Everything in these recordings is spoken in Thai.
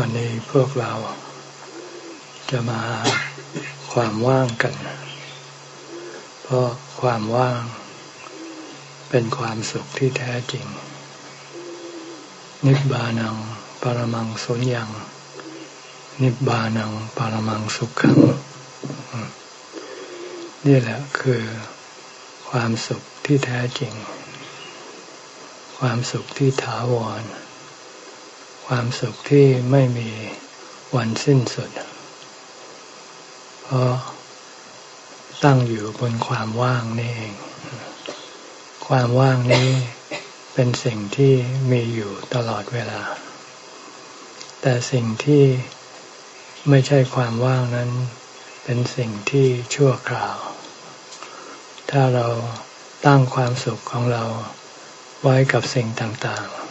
วันนี้พวกเราจะมาความว่างกัน เพราะความว่างเป็นความสุขที่แท้จริง นิบานังปรมังสุญญัง นิบานังปรมังสุขขัง นี่แหละคือความสุขที่แท้จริง ความสุขที่ถาวร ความสุขที่ไม่มีวันสิ้นสุด เพราะตั้งอยู่บนความว่างนี่เอง ความว่างนี้เป็นสิ่งที่มีอยู่ตลอดเวลา แต่สิ่งที่ไม่ใช่ความว่างนั้น เป็นสิ่งที่ชั่วคราว ถ้าเราตั้งความสุขของเราไว้กับสิ่งต่างๆ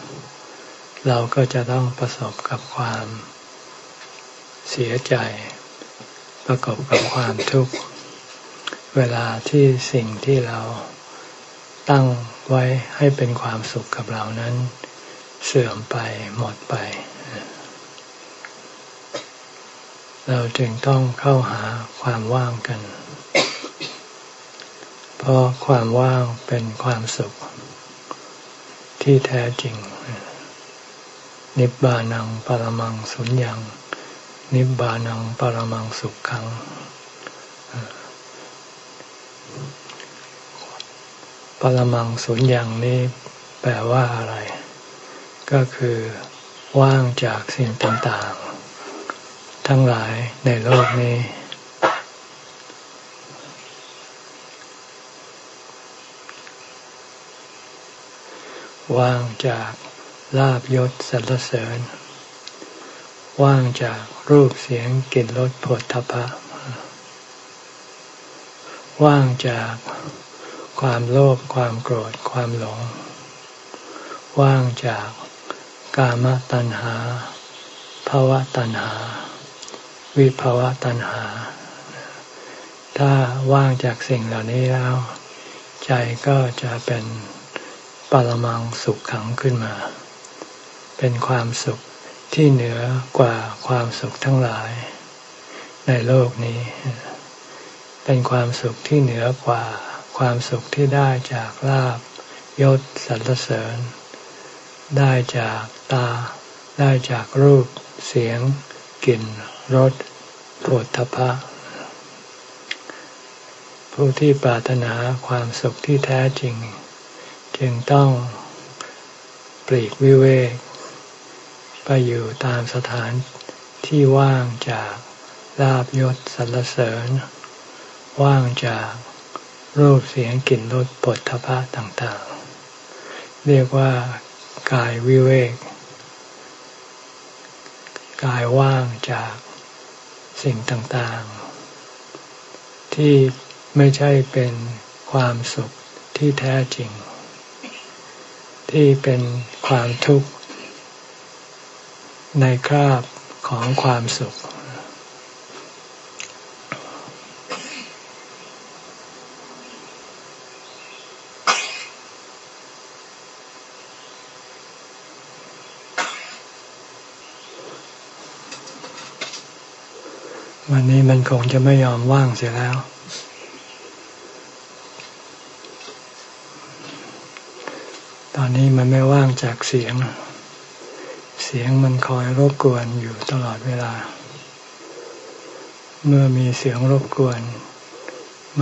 เราก็จะต้องประสบกับความเสียใจ ประกอบกับความทุกข์ เวลาที่สิ่งที่เราตั้งไว้ให้เป็นความสุขกับเรานั้น เสื่อมไปหมดไป เราจึงต้องเข้าหาความว่างกัน เพราะความว่างเป็นความสุข ที่แท้จริง นิบบานังปรมังสุญญังนิบบานังปรมังสุขขัง ปรมังสุญญังนี้แปลว่าอะไร ก็คือว่างจากสิ่งต่างๆ ทั้งหลายในโลกนี้ ว่างจาก ลาบยศสรรเสริญ ว่างจากรูปเสียงกลิ่นรสผลทพะ ว่างจากความโลภความโกรธความหลง ว่างจากกามตัณหาภาวะตัณหา วิภาวะตัณหา ถ้าว่างจากสิ่งเหล่านี้แล้ว ใจก็จะเป็นปรมังสุขขังขึ้นมา เป็นความสุขที่เหนือกว่าความสุขทั้งหลาย ในโลกนี้ เป็นความสุขที่เหนือกว่าความสุขที่ได้จากลาบยศสรรเสริญ ได้จากตา ได้จากรูป เสียง กลิ่นรสปวดทพะผู้ที่ปรารถนาความสุขที่แท้จริง จึงต้องปลีกวิเวก ไปอยู่ตามสถานที่ว่างจากลาบยศสรรเสริญ ว่างจากรูปเสียงกลิ่นรสปดทพะต่างๆ เรียกว่ากายวิเวก กายว่างจากสิ่งต่างๆ ที่ไม่ใช่เป็นความสุขที่แท้จริง ที่เป็นความทุกข์ ในคราบของความสุข วันนี้มันคงจะไม่ยอมว่างเสียแล้วตอนนี้มันไม่ว่างจากเสียง สียงมันคอยรบกวนอยู่ตลอดเวลา เมื่อมีเสียงรบกวน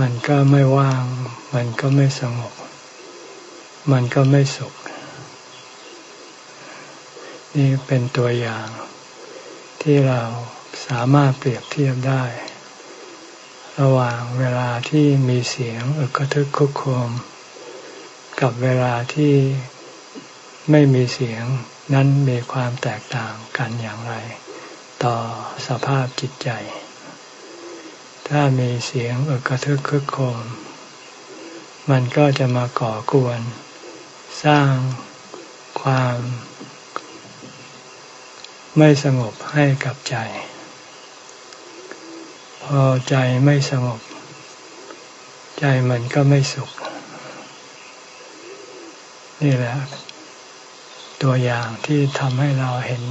มันก็ไม่ว่าง มันก็ไม่สงบ มันก็ไม่สุข นี่เป็นตัวอย่าง ที่เราสามารถเปรียบเทียบได้ ระหว่างเวลาที่มีเสียงอึกทึกคุกโคม กับเวลาที่ไม่มีเสียง นั้นมีความแตกต่างกันอย่างไร ต่อสภาพจิตใจ ถ้ามีเสียงอึกระทึกคึกโคมมันก็จะมาก่อกวน สร้างความ ไม่สงบให้กับใจ พอใจไม่สงบ ใจมันก็ไม่สุข นี่แหละ ตัวอย่างที่ทำให้เราเห็น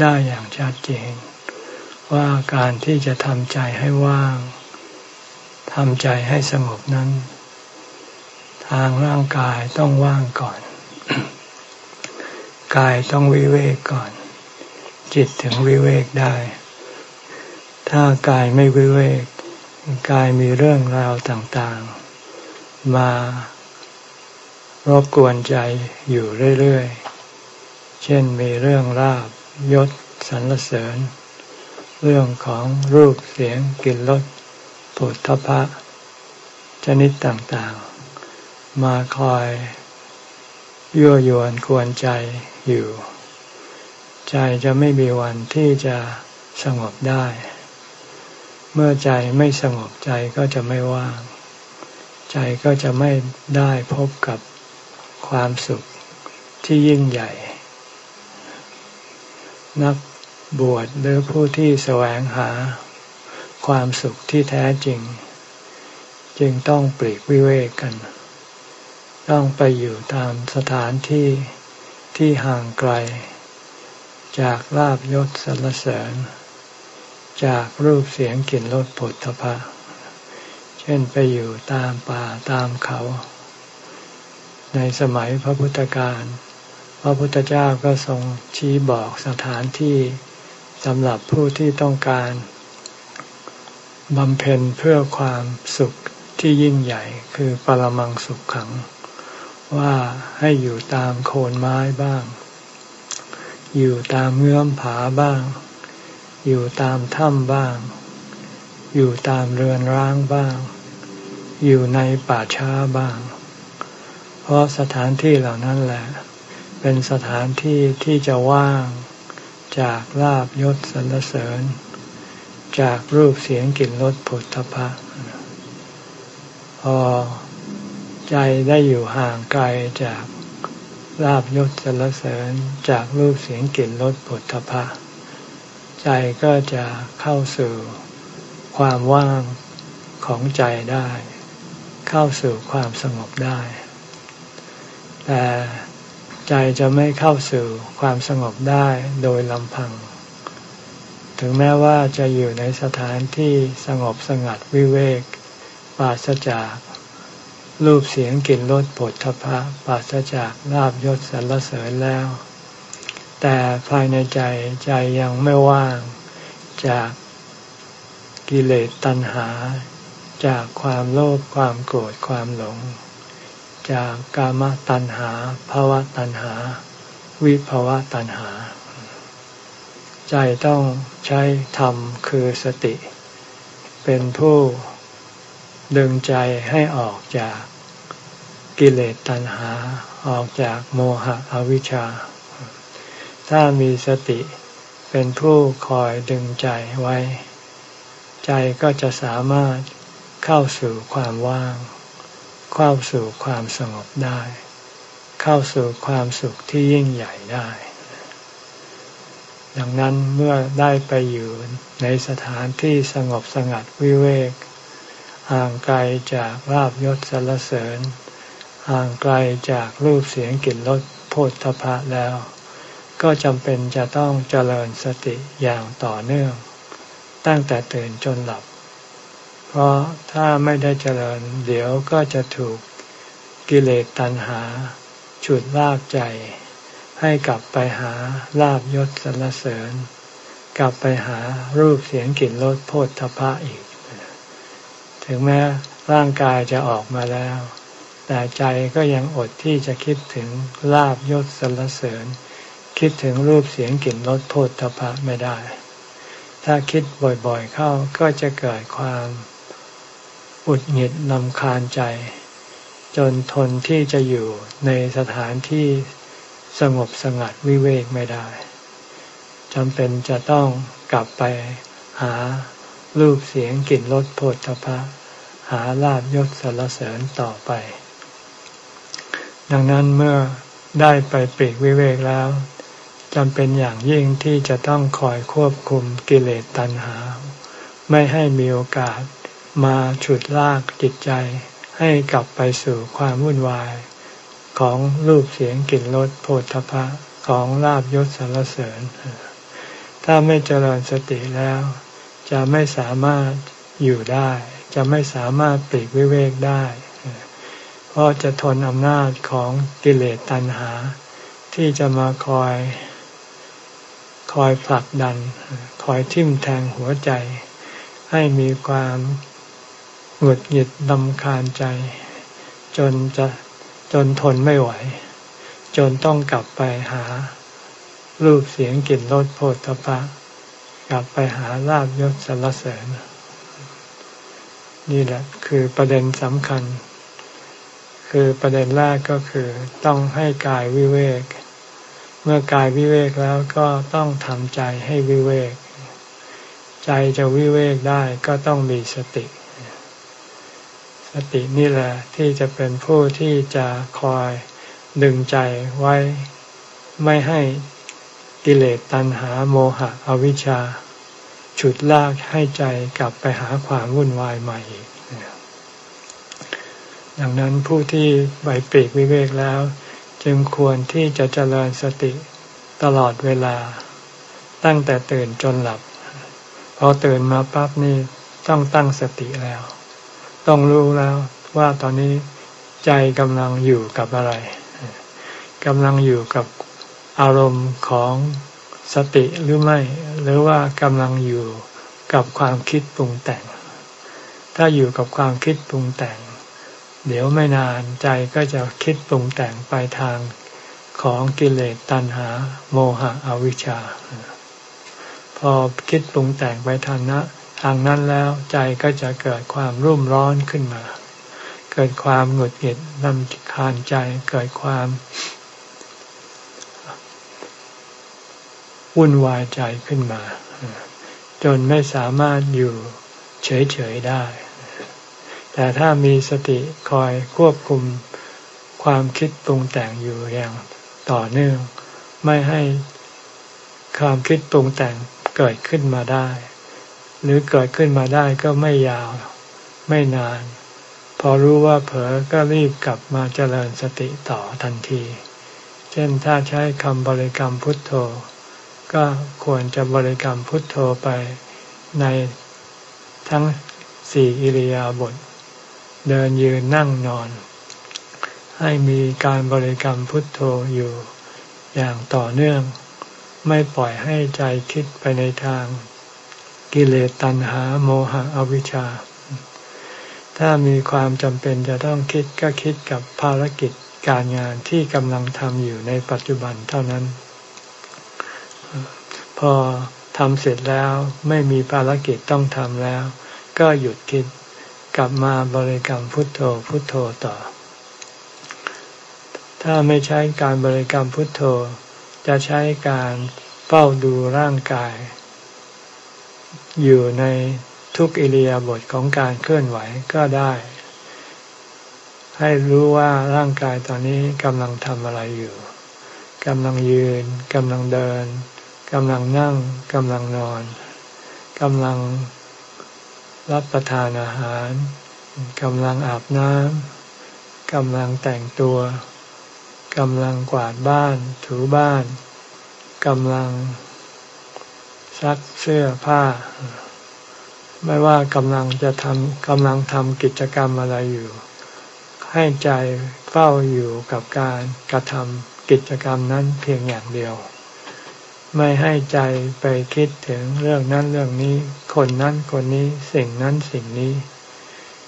ได้อย่างชัดเจน ว่าการที่จะทำใจให้ว่างทำใจให้สงบนั้น ทางร่างกายต้องว่างก่อน กายต้องวิเวกก่อน จิตถึงวิเวกได้ ถ้ากายไม่วิเวก กายมีเรื่องราวต่างๆ มารบกวนใจอยู่เรื่อยๆ เช่นมีเรื่องราบยศสรรเสริญ เรื่องของรูปเสียงกลิ่นรสปุถะพะ ชนิดต่างๆ มาคอยยั่วยวนกวนใจอยู่ ใจจะไม่มีวันที่จะสงบได้ เมื่อใจไม่สงบใจก็จะไม่ว่าง ใจก็จะไม่ได้พบกับความสุขที่ยิ่งใหญ่ นักบวชหรือผู้ที่แสวงหาความสุขที่แท้จริง จึงต้องปลีกวิเวกกัน ต้องไปอยู่ตามสถานที่ที่ห่างไกล จากลาบยศสรรเสริญ จากรูปเสียงกลิ่นรสผลทพะเช่นไปอยู่ตามป่าตามเขา ในสมัยพระพุทธการ พระพุทธเจ้าก็ทรงชี้บอกสถานที่สำหรับผู้ที่ต้องการบำเพ็ญเพื่อความสุขที่ยิ่งใหญ่คือปรมังสุขขัง ว่าให้อยู่ตามโคนไม้บ้าง อยู่ตามเงื้อมผาบ้าง อยู่ตามถ้ำบ้าง อยู่ตามเรือนร้างบ้าง อยู่ในป่าช้าบ้าง เพราะสถานที่เหล่านั้นแหละ เป็นสถานที่ที่จะว่างจากลาบยศสรรเสริญ จากรูปเสียงกลิ่นรสผลทพะพอใจได้อยู่ห่างไกลจากลาบยศสรรเสริญจากรูปเสียงกลิ่นรสผลทพะใจก็จะเข้าสู่ความว่างของใจได้ เข้าสู่ความสงบได้ แต่ ใจจะไม่เข้าสู่ความสงบได้โดยลำพัง ถึงแม้ว่าจะอยู่ในสถานที่สงบสงัดวิเวกปราศจากรูปเสียงกลิ่นรสผลทพะปราศจากลาบยศสรรเสริญแล้ว แต่ภายในใจใจยังไม่ว่างจากกิเลสตัณหา จากความโลภความโกรธความหลง จากกามตัณหาภาวะตัณหา วิภาวะตัณหา ใจต้องใช้ธรรมคือสติ เป็นผู้ดึงใจให้ออกจากกิเลสตัณหาออกจากโมหะอวิชชา ถ้ามีสติเป็นผู้คอยดึงใจไว้ ใจก็จะสามารถเข้าสู่ความว่าง เข้าสู่ความสงบได้ เข้าสู่ความสุขที่ยิ่งใหญ่ได้ ดังนั้นเมื่อได้ไปอยู่ในสถานที่สงบสงัดวิเวกห่างไกลจากลาบยศสรรเสริญห่างไกลจากรูปเสียงกลิ่นรสโพธพะแล้ว ก็จำเป็นจะต้องเจริญสติอย่างต่อเนื่อง ตั้งแต่ตื่นจนหลับ เพราะถ้าไม่ได้เจริญ เดี๋ยวก็จะถูกกิเลสตัณหา ฉุดลากใจ ให้กลับไปหาลาบยศสรรเสริญ กลับไปหารูปเสียงกลิ่นรสโพธพะอีก ถึงแม้ร่างกายจะออกมาแล้ว แต่ใจก็ยังอดที่จะคิดถึงลาบยศสรรเสริญ คิดถึงรูปเสียงกลิ่นรสโพธพะไม่ได้ ถ้าคิดบ่อยๆเข้าก็จะเกิดความ อุดหงิดนำคาญใจ จนทนที่จะอยู่ในสถานที่สงบสงัดวิเวกไม่ได้จำเป็นจะต้องกลับไปหารูปเสียงกลิ่นรสโผฏฐพะ หาลาบยศสารเสริญต่อไป ดังนั้นเมื่อได้ไปปีกวิเวกแล้วจำเป็นอย่างยิ่งที่จะต้องคอยควบคุมกิเลสตัณหา ไม่ให้มีโอกาส มาฉุดลากจิตใจให้กลับไปสู่ความวุ่นวาย ของรูปเสียงกลิ่นรสโผฏฐะของลาบยศสรรเสริญ ถ้าไม่เจริญสติแล้ว จะไม่สามารถอยู่ได้ จะไม่สามารถปลีกวิเวกได้ เพราะจะทนอำนาจของกิเลสตัณหา ที่จะมาคอยคอยผลักดัน คอยทิ่มแทงหัวใจ ให้มีความ หงุดหงิดลำคาญใจ จนจะจนทนไม่ไหว จนต้องกลับไปหา รูปเสียงกลิ่นรสโผฏฐพะกลับไปหาลาบยศสรรเสริญ นี่แหละคือประเด็นสำคัญ คือประเด็นแรกก็คือต้องให้กายวิเวก เมื่อกายวิเวกแล้วก็ต้องทำใจให้วิเวก ใจจะวิเวกได้ก็ต้องมีสติ สตินี่แหละที่จะเป็นผู้ที่จะคอยดึงใจไว้ไม่ให้กิเลสตัณหาโมหะอวิชชา ฉุดลากให้ใจกลับไปหาความวุ่นวายใหม่อีกดังนั้นผู้ที่ใบปีกวิเวกแล้ว จึงควรที่จะเจริญสติตลอดเวลา ตั้งแต่ตื่นจนหลับ พอตื่นมาปั๊บนี่ต้องตั้งสติแล้ว ต้องรู้แล้วว่าตอนนี้ใจกำลังอยู่กับอะไรกำลังอยู่กับอารมณ์ของสติหรือไม่ หรือว่ากำลังอยู่กับความคิดปรุงแต่ง ถ้าอยู่กับความคิดปรุงแต่ง เดี๋ยวไม่นานใจก็จะคิดปรุงแต่งไปทางของกิเลสตัณหา โมหะอวิชชา พอคิดปรุงแต่งไปทางนั้ ทางนั้นแล้วใจก็จะเกิดความรุ่มร้อนขึ้นมา เกิดความหงุดหงิดนำคานใจเกิดความวุ่นวายใจขึ้นมา จนไม่สามารถอยู่เฉยๆได้ แต่ถ้ามีสติคอยควบคุมความคิดปรุงแต่งอยู่อย่างต่อเนื่อง ไม่ให้ความคิดปรุงแต่งเกิดขึ้นมาได้ หรือเกิดขึ้นมาได้ก็ไม่ยาวไม่นาน พอรู้ว่าเผลอก็รีบกลับมาเจริญสติต่อทันที เช่นถ้าใช้คำบริกรรมพุทโธ ก็ควรจะบริกรรมพุทโธไปในทั้งสี่อิริยาบถเดินยืนนั่งนอน ให้มีการบริกรรมพุทโธอยู่อย่างต่อเนื่อง ไม่ปล่อยให้ใจคิดไปในทาง กิเลสตัณหาโมหะอวิชชา ถ้ามีความจำเป็นจะต้องคิดก็คิดกับภารกิจการงานที่กำลังทำอยู่ในปัจจุบันเท่านั้น พอทำเสร็จแล้วไม่มีภารกิจต้องทำแล้ว ก็หยุดคิดกลับมาบริกรรมพุทโธพุทโธต่อ ถ้าไม่ใช้การบริกรรมพุทโธ จะใช้การเฝ้าดูร่างกาย อยู่ในทุกอิริยาบถของการเคลื่อนไหวก็ได้ ให้รู้ว่าร่างกายตอนนี้กำลังทำอะไรอยู่กำลังยืนกำลังเดินกำลังนั่งกำลังนอนกำลังรับประทานอาหารกำลังอาบน้ำกำลังแต่งตัวกำลังกวาดบ้านถูบ้านกำลัง ซักเสื้อผ้า ไม่ว่ากำลังจะทำกำลังทำกิจกรรมอะไรอยู่ ให้ใจเฝ้าอยู่กับการกระทำกิจกรรมนั้นเพียงอย่างเดียว ไม่ให้ใจไปคิดถึงเรื่องนั้นเรื่องนี้ คนนั้นคนนี้สิ่งนั้นสิ่งนี้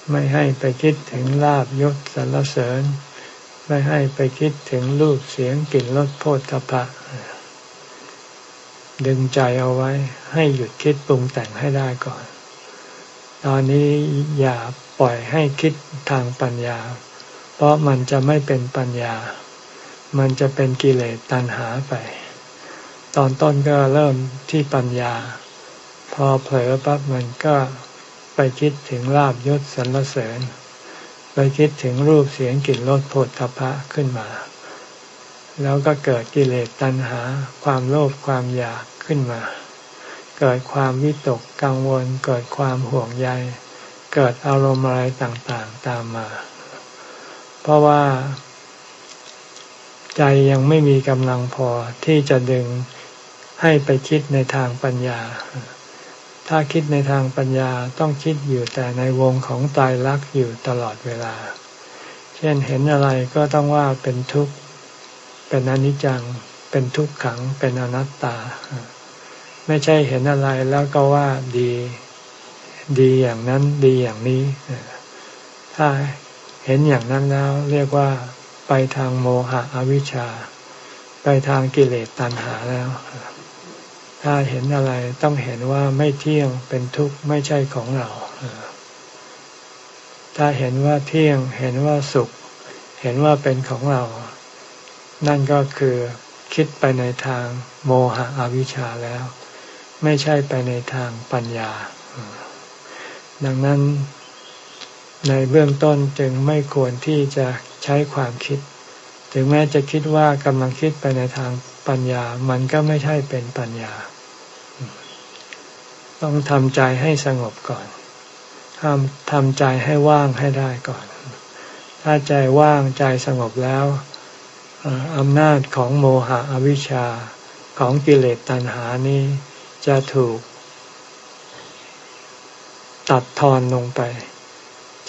ไม่ให้ไปคิดถึงลาบยศสรรเสริญ ไม่ให้ไปคิดถึงรูปเสียงกลิ่นรสโพธพะ ดึงใจเอาไว้ ให้หยุดคิดปรุงแต่งให้ได้ก่อน ตอนนี้อย่าปล่อยให้คิดทางปัญญา เพราะมันจะไม่เป็นปัญญา มันจะเป็นกิเลสตัณหาไป ตอนต้นก็เริ่มที่ปัญญา พอเผลอปั๊บมันก็ไปคิดถึงลาบยศสรรเสริญ ไปคิดถึงรูปเสียงกลิ่นรสโผฏฐพะขึ้นมา แล้วก็เกิดกิเลสตัณหา ความโลภความอยากขึ้นมา เกิดความวิตกกังวล เกิดความห่วงใย เกิดอารมณ์อะไรต่างๆตามมา เพราะว่า ใจยังไม่มีกำลังพอที่จะดึงให้ไปคิดในทางปัญญา ถ้าคิดในทางปัญญาต้องคิดอยู่แต่ในวงของตายรักอยู่ตลอดเวลา เช่นเห็นอะไรก็ต้องว่าเป็นทุกข์ เป็นอนิจจัง เป็นทุกขัง เป็นอนัตตา ไม่ใช่เห็นอะไรแล้วก็ว่าดี ดีอย่างนั้นดีอย่างนี้ ถ้าเห็นอย่างนั้นแล้ว เรียกว่าไปทางโมหะอวิชชา ไปทางกิเลสตัณหาแล้ว ถ้าเห็นอะไรต้องเห็นว่าไม่เที่ยงเป็นทุกข์ไม่ใช่ของเรา ถ้าเห็นว่าเที่ยงเห็นว่าสุข เห็นว่าเป็นของเรา นั่นก็คือคิดไปในทางโมหะอวิชชาแล้ว ไม่ใช่ไปในทางปัญญา ดังนั้นในเบื้องต้นจึงไม่ควรที่จะใช้ความคิด ถึงแม้จะคิดว่ากำลังคิดไปในทางปัญญา มันก็ไม่ใช่เป็นปัญญา ต้องทำใจให้สงบก่อนทำทำใจให้ว่างให้ได้ก่อน ถ้าใจว่างใจสงบแล้ว อำนาจของโมหะอวิชชาของกิเลสตัณหานี้จะถูก ตัดทอนลงไป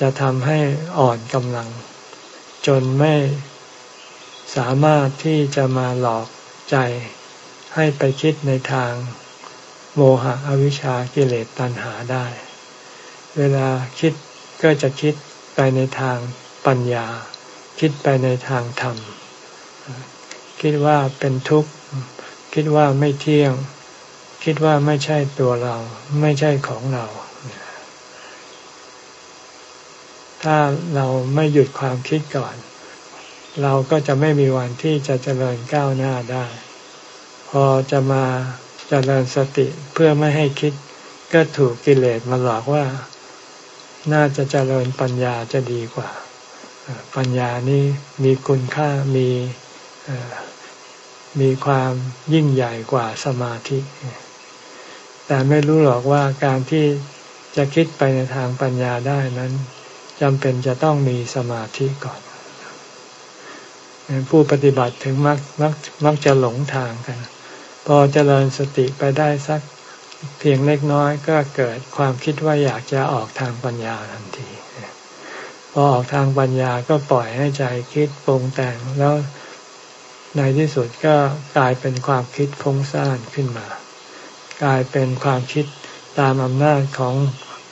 จะทำให้อ่อนกำลัง จนไม่สามารถที่จะมาหลอกใจให้ไปคิดในทางโมหะอวิชชากิเลสตัณหาได้ เวลาคิดก็จะคิดไปในทางปัญญา คิดไปในทางธรรม คิดว่าเป็นทุกข์ คิดว่าไม่เที่ยง คิดว่าไม่ใช่ตัวเรา ไม่ใช่ของเรา ถ้าเราไม่หยุดความคิดก่อน เราก็จะไม่มีวันที่จะเจริญก้าวหน้าได้ พอจะมาเจริญสติเพื่อไม่ให้คิด ก็ถูกกิเลสมาหลอกว่า น่าจะเจริญปัญญาจะดีกว่า ปัญญานี้มีคุณค่ามี มีความยิ่งใหญ่กว่าสมาธิ แต่ไม่รู้หรอกว่าการที่จะคิดไปในทางปัญญาได้นั้นจำเป็นจะต้องมีสมาธิก่อน ผู้ปฏิบัติถึงมักมักมักจะหลงทางกัน พอเจริญสติไปได้สักเพียงเล็กน้อยก็เกิดความคิดว่าอยากจะออกทางปัญญาทันที พอออกทางปัญญาก็ปล่อยให้ใจคิดปรุงแต่งแล้ว ในที่สุดก็กลายเป็นความคิดฟุ้งซ่านขึ้นมา กลายเป็นความคิดตามอำนาจของ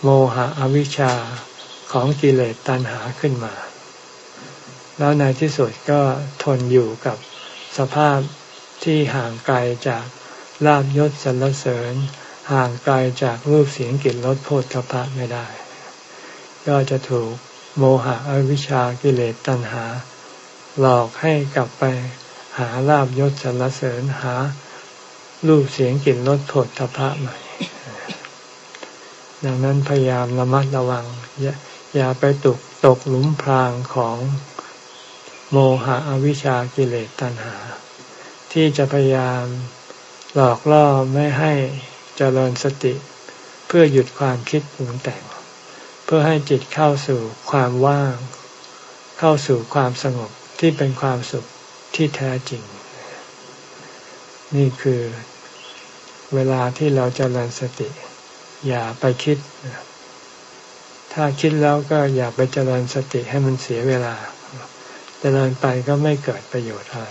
โมหะอวิชชาของกิเลสตัณหาขึ้นมา แล้วในที่สุดก็ทนอยู่กับสภาพที่ห่างไกลจากลาบยศสรรเสริญ ห่างไกลจากรูปเสียงกลิ่นรสโพธพะไม่ได้ ก็จะถูกโมหะอวิชชากิเลสตัณหา หลอกให้กลับไป หาลาบยศสรรเสริญหารูปเสียงกลิ่นรสโผฏฐพะใหม่ ดังนั้นพยายามระมัดระวัง อย่าไปตกตกหลุมพรางของโมหะอวิชชากิเลสตัณหา ที่จะพยายามหลอกล่อไม่ให้เจริญสติ เพื่อหยุดความคิดปรุงแต่ง เพื่อให้จิตเข้าสู่ความว่าง เข้าสู่ความสงบที่เป็นความสุข ที่แท้จริง นี่คือเวลาที่เราจเจริญสติ อย่าไปคิด ถ้าคิดแล้วก็อย่าไปเจริญสติให้มันเสียเวลาเจริญไปก็ไม่เกิดประโยชน์อะไร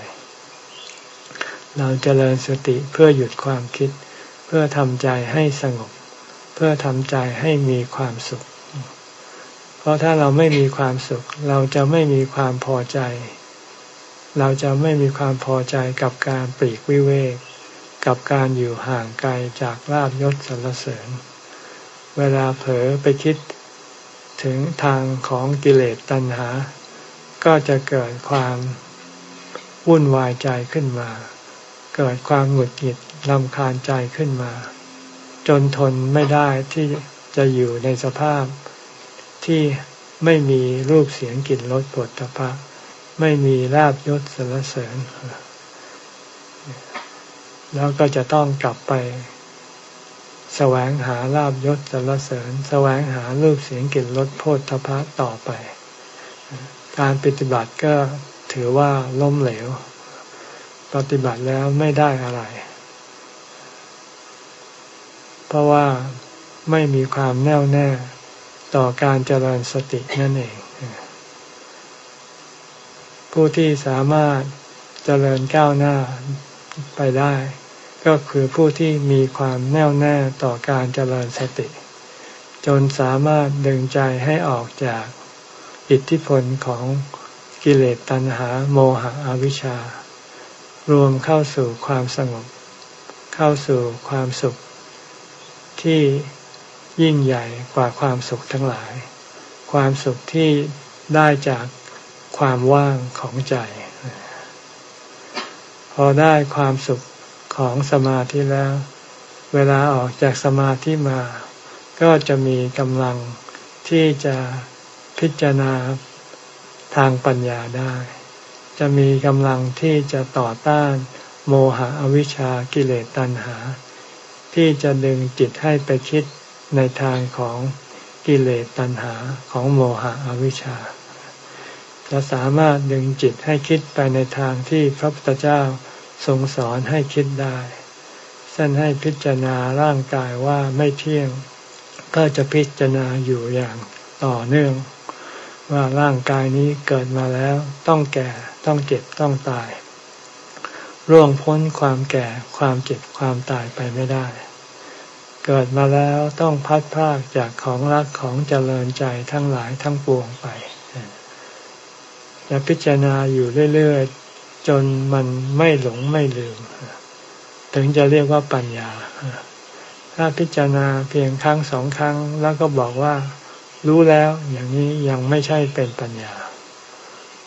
เราเจริญสติเพื่อหยุดความคิด เพื่อทำใจให้สงบ เพื่อทำใจให้มีความสุข เพราะถ้าเราไม่มีความสุข เราจะไม่มีความพอใจ เราจะไม่มีความพอใจกับการปลีกวิเวก กับการอยู่ห่างไกลจากลาบยศสรรเสริญ เวลาเผลอไปคิดถึงทางของกิเลสตัณหา ก็จะเกิดความวุ่นวายใจขึ้นมา เกิดความหงุดหงิดลำคาญใจขึ้นมา จนทนไม่ได้ที่จะอยู่ในสภาพที่ไม่มีรูปเสียงกลิ่นรสปวดตะพะ ไม่มีลาบยศสรรเสริญ แล้วก็จะต้องกลับไป แสวงหาลาบยศสรรเสริญ แสวงหารูปเสียงกลิ่นรสโพธพะต่อไป การปฏิบัติก็ถือว่าล้มเหลว ปฏิบัติแล้วไม่ได้อะไร เพราะว่าไม่มีความแน่วแน่ต่อการเจริญสตินั่นเอง ผู้ที่สามารถเจริญก้าวหน้าไปได้ ก็คือผู้ที่มีความแน่วแน่ต่อการเจริญสติ จนสามารถดึงใจให้ออกจากอิทธิพลของกิเลสตัณหาโมหะอวิชชา รวมเข้าสู่ความสงบ เข้าสู่ความสุข ที่ยิ่งใหญ่กว่าความสุขทั้งหลาย ความสุขที่ได้จาก ความว่างของใจ พอได้ความสุขของสมาธิแล้ว เวลาออกจากสมาธิมา ก็จะมีกำลังที่จะพิจารณาทางปัญญาได้ จะมีกำลังที่จะต่อต้านโมหะอวิชชากิเลสตัณหา ที่จะดึงจิตให้ไปคิดในทางของกิเลสตัณหาของโมหะอวิชชา จะสามารถดึงจิตให้คิดไปในทางที่พระพุทธเจ้าทรงสอนให้คิดได้เส้นให้พิจารณาร่างกายว่าไม่เที่ยง ก็จะพิจารณาอยู่อย่างต่อเนื่อง ว่าร่างกายนี้เกิดมาแล้วต้องแก่ต้องเจ็บต้องตาย ร่วงพ้นความแก่ความเจ็บความตายไปไม่ได้ เกิดมาแล้วต้องพัดพากจากของรักของเจริญใจทั้งหลายทั้งปวงไป จะพิจารณาอยู่เรื่อยๆ จนมันไม่หลงไม่ลืม ถึงจะเรียกว่าปัญญา ถ้าพิจารณาเพียงครั้งสองครั้ง แล้วก็บอกว่า รู้แล้วอย่างนี้ยังไม่ใช่เป็นปัญญา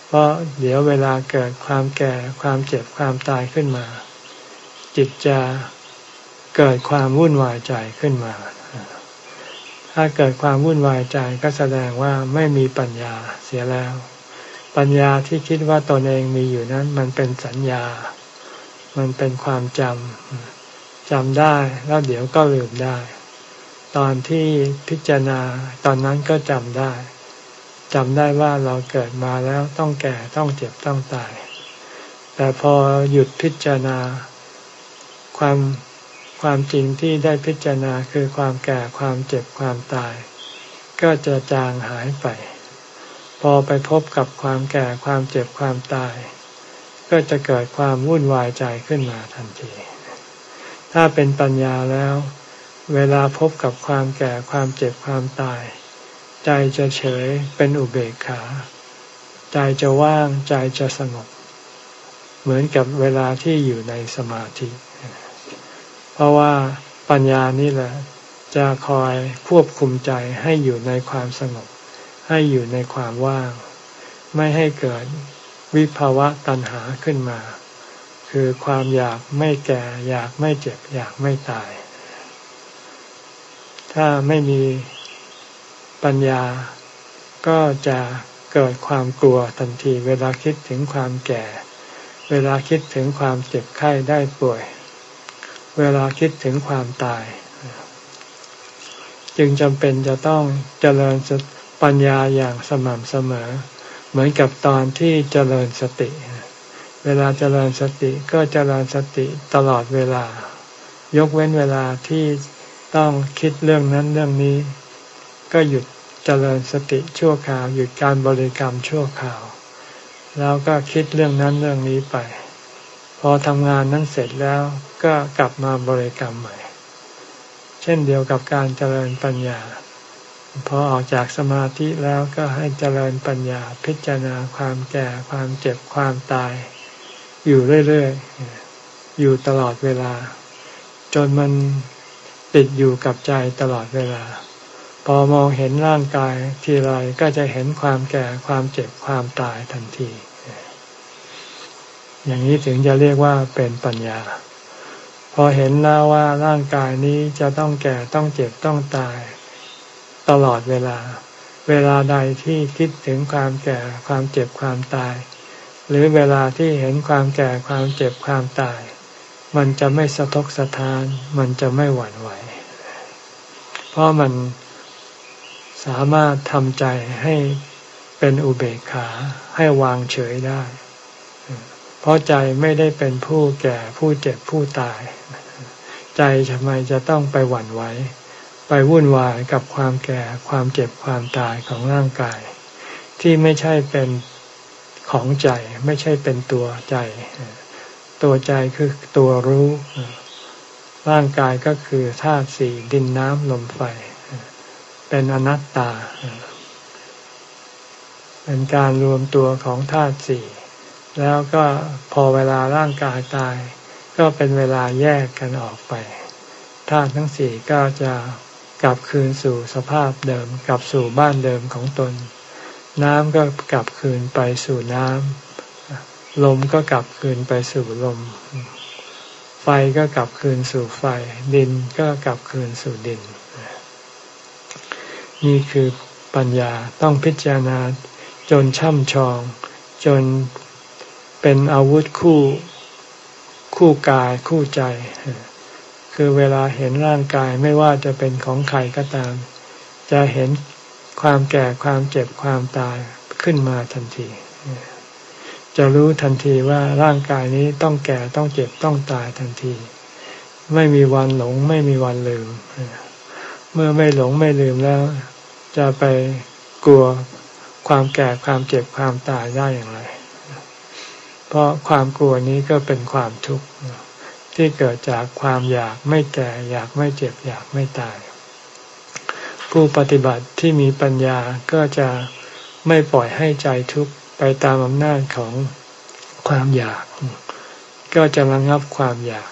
เพราะเดี๋ยวเวลาเกิดความแก่ความเจ็บความตายขึ้นมา จิตจะเกิดความวุ่นวายใจขึ้นมา ถ้าเกิดความวุ่นวายใจก็แสดงว่าไม่มีปัญญาเสียแล้ว ปัญญาที่คิดว่าตนเองมีอยู่นั้น มันเป็นสัญญา มันเป็นความจำจำได้แล้วเดี๋ยวก็ลืมได้ ตอนที่พิจารณาตอนนั้นก็จำได้จำได้ว่าเราเกิดมาแล้วต้องแก่ต้องเจ็บต้องตาย แต่พอหยุดพิจารณา ความความจริงที่ได้พิจารณาคือความแก่ความเจ็บความตาย ก็จะจางหายไป พอไปพบกับความแก่ความเจ็บความตาย ก็จะเกิดความวุ่นวายใจขึ้นมาทันที ถ้าเป็นปัญญาแล้ว เวลาพบกับความแก่ความเจ็บความตาย ใจจะเฉยเป็นอุเบกขา ใจจะว่างใจจะสงบ เหมือนกับเวลาที่อยู่ในสมาธิ เพราะว่าปัญญานี่แหละ จะคอยควบคุมใจให้อยู่ในความสงบ ให้อยู่ในความว่าง ไม่ให้เกิดวิภาวะตัณหาขึ้นมา คือความอยากไม่แก่ อยากไม่เจ็บ อยากไม่ตาย ถ้าไม่มีปัญญาก็จะเกิดความกลัวทันทีเวลาคิดถึงความแก่ เวลาคิดถึงความเจ็บไข้ได้ป่วย เวลาคิดถึงความตาย จึงจำเป็นจะต้องเจริญ ปัญญาอย่างสม่ำเสมอ เหมือนกับตอนที่เจริญสติ เวลาเจริญสติก็เจริญสติตลอดเวลา ยกเว้นเวลาที่ต้องคิดเรื่องนั้นเรื่องนี้ ก็หยุดเจริญสติชั่วคราว หยุดการบริกรรมชั่วคราว แล้วก็คิดเรื่องนั้นเรื่องนี้ไป พอทำงานนั้นเสร็จแล้วก็กลับมาบริกรรมใหม่ เช่นเดียวกับการเจริญปัญญา พอออกจากสมาธิแล้วก็ให้เจริญปัญญาพิจารณาความแก่ความเจ็บความตาย อยู่เรื่อยๆ อยู่ตลอดเวลา จนมันติดอยู่กับใจตลอดเวลา พอมองเห็นร่างกายทีไรก็จะเห็นความแก่ความเจ็บความตายทันที อย่างนี้ถึงจะเรียกว่าเป็นปัญญา พอเห็นแล้วว่าร่างกายนี้จะต้องแก่ต้องเจ็บต้องตาย ตลอดเวลา เวลาใดที่คิดถึงความแก่ความเจ็บความตาย หรือเวลาที่เห็นความแก่ความเจ็บความตาย มันจะไม่สะทกสะทาน มันจะไม่หวั่นไหว เพราะมันสามารถทำใจให้เป็นอุเบกขาให้วางเฉยได้ เพราะใจไม่ได้เป็นผู้แก่ผู้เจ็บผู้ตาย ใจทำไมจะต้องไปหวั่นไหว ไปวุ่นวายกับความแก่ความเจ็บความตายของร่างกาย ที่ไม่ใช่เป็นของใจไม่ใช่เป็นตัวใจ ตัวใจคือตัวรู้ ร่างกายก็คือธาตุสี่ดินน้ำลมไฟ เป็นอนัตตา เป็นการรวมตัวของธาตุสี่แล้วก็พอเวลาร่างกายตาย ก็เป็นเวลาแยกกันออกไปธาตุทั้งสี่ก็จะ กลับคืนสู่สภาพเดิม กลับสู่บ้านเดิมของตน น้ำก็กลับคืนไปสู่น้ำลมก็กลับคืนไปสู่ลม ไฟก็กลับคืนสู่ไฟ ดินก็กลับคืนสู่ดิน นี่คือปัญญาต้องพิจารณาจนช่ำชอง จนเป็นอาวุธคู่คู่กายคู่ใจ คือเวลาเห็นร่างกายไม่ว่าจะเป็นของใครก็ตาม จะเห็นความแก่ความเจ็บความตายขึ้นมาทันที จะรู้ทันทีว่าร่างกายนี้ต้องแก่ต้องเจ็บต้องตายทันที ไม่มีวันหลงไม่มีวันลืม เมื่อไม่หลงไม่ลืมแล้ว จะไปกลัวความแก่ความเจ็บความตายได้อย่างไร เพราะความกลัวนี้ก็เป็นความทุกข์ ที่เกิดจากความอยากไม่แก่อยากไม่เจ็บอยากไม่ตาย ผู้ปฏิบัติที่มีปัญญาก็จะไม่ปล่อยให้ใจทุกข์ไปตามอำนาจของความอยาก ก็จะระงับความอยาก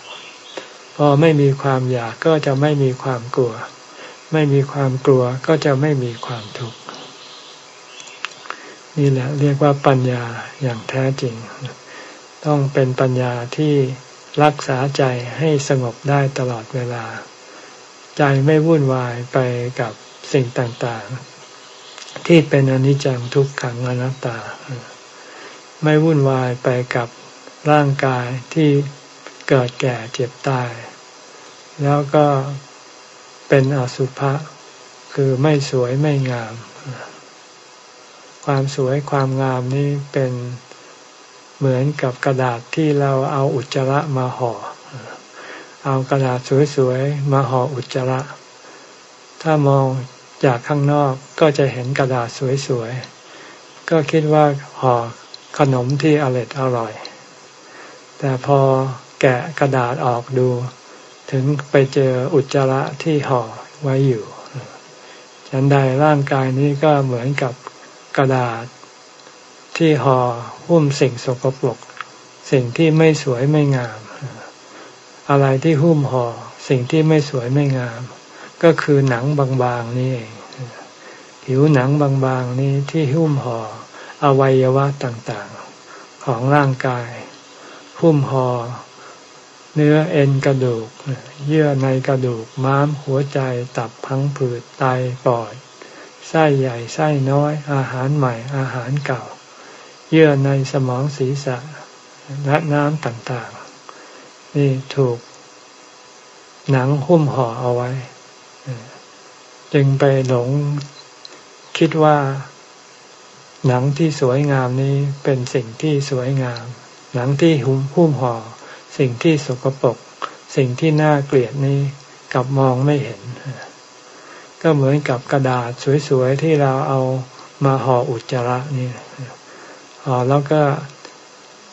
พอไม่มีความอยากก็จะไม่มีความกลัว ไม่มีความกลัวก็จะไม่มีความทุกข์นี่แหละเรียกว่าปัญญาอย่างแท้จริง ต้องเป็นปัญญาที่ รักษาใจให้สงบได้ตลอดเวลา ใจไม่วุ่นวายไปกับสิ่งต่างๆ ที่เป็นอนิจจังทุกขังอนัตตา ไม่วุ่นวายไปกับร่างกายที่เกิดแก่เจ็บตาย แล้วก็เป็นอสุภะคือไม่สวยไม่งาม ความสวยความงามนี้เป็น เหมือนกับกระดาษที่เราเอาอุจจาระมาห่อ เอากระดาษสวยๆมาห่ออุจจาระ ถ้ามองจากข้างนอกก็จะเห็นกระดาษสวยๆ ก็คิดว่าห่อขนมที่อร่อยอร่อย แต่พอแกะกระดาษออกดู ถึงไปเจออุจจาระที่ห่อไว้อยู่ฉันใดร่างกายนี้ก็เหมือนกับกระดาษ ที่ห่อหุ้มสิ่งสกปรกสิ่งที่ไม่สวยไม่งาม อะไรที่หุ้มห่อสิ่งที่ไม่สวยไม่งาม ก็คือหนังบางๆนี่เองผิวหนังบางๆนี้ที่หุ้มห่ออวัยวะต่างๆ ของร่างกาย หุ้มห่อเนื้อเอ็นกระดูก เยื่อในกระดูกม้ามหัวใจตับพังผืดไตปอดไส้ใหญ่ไส้น้อย อาหารใหม่อาหารเก่า เยื่อในสมองศีรษะและน้ำต่างๆ นี่ถูกหนังหุ้มห่อเอาไว้ จึงไปหลงคิดว่าหนังที่สวยงามนี้เป็นสิ่งที่สวยงาม หนังที่หุ้มหุ้มห่อ สิ่งที่สกปรกสิ่งที่น่าเกลียดนี้กลับมองไม่เห็น ก็เหมือนกับกระดาษสวยๆที่เราเอามาห่ออุจจาระนี่ ห่อแล้วก็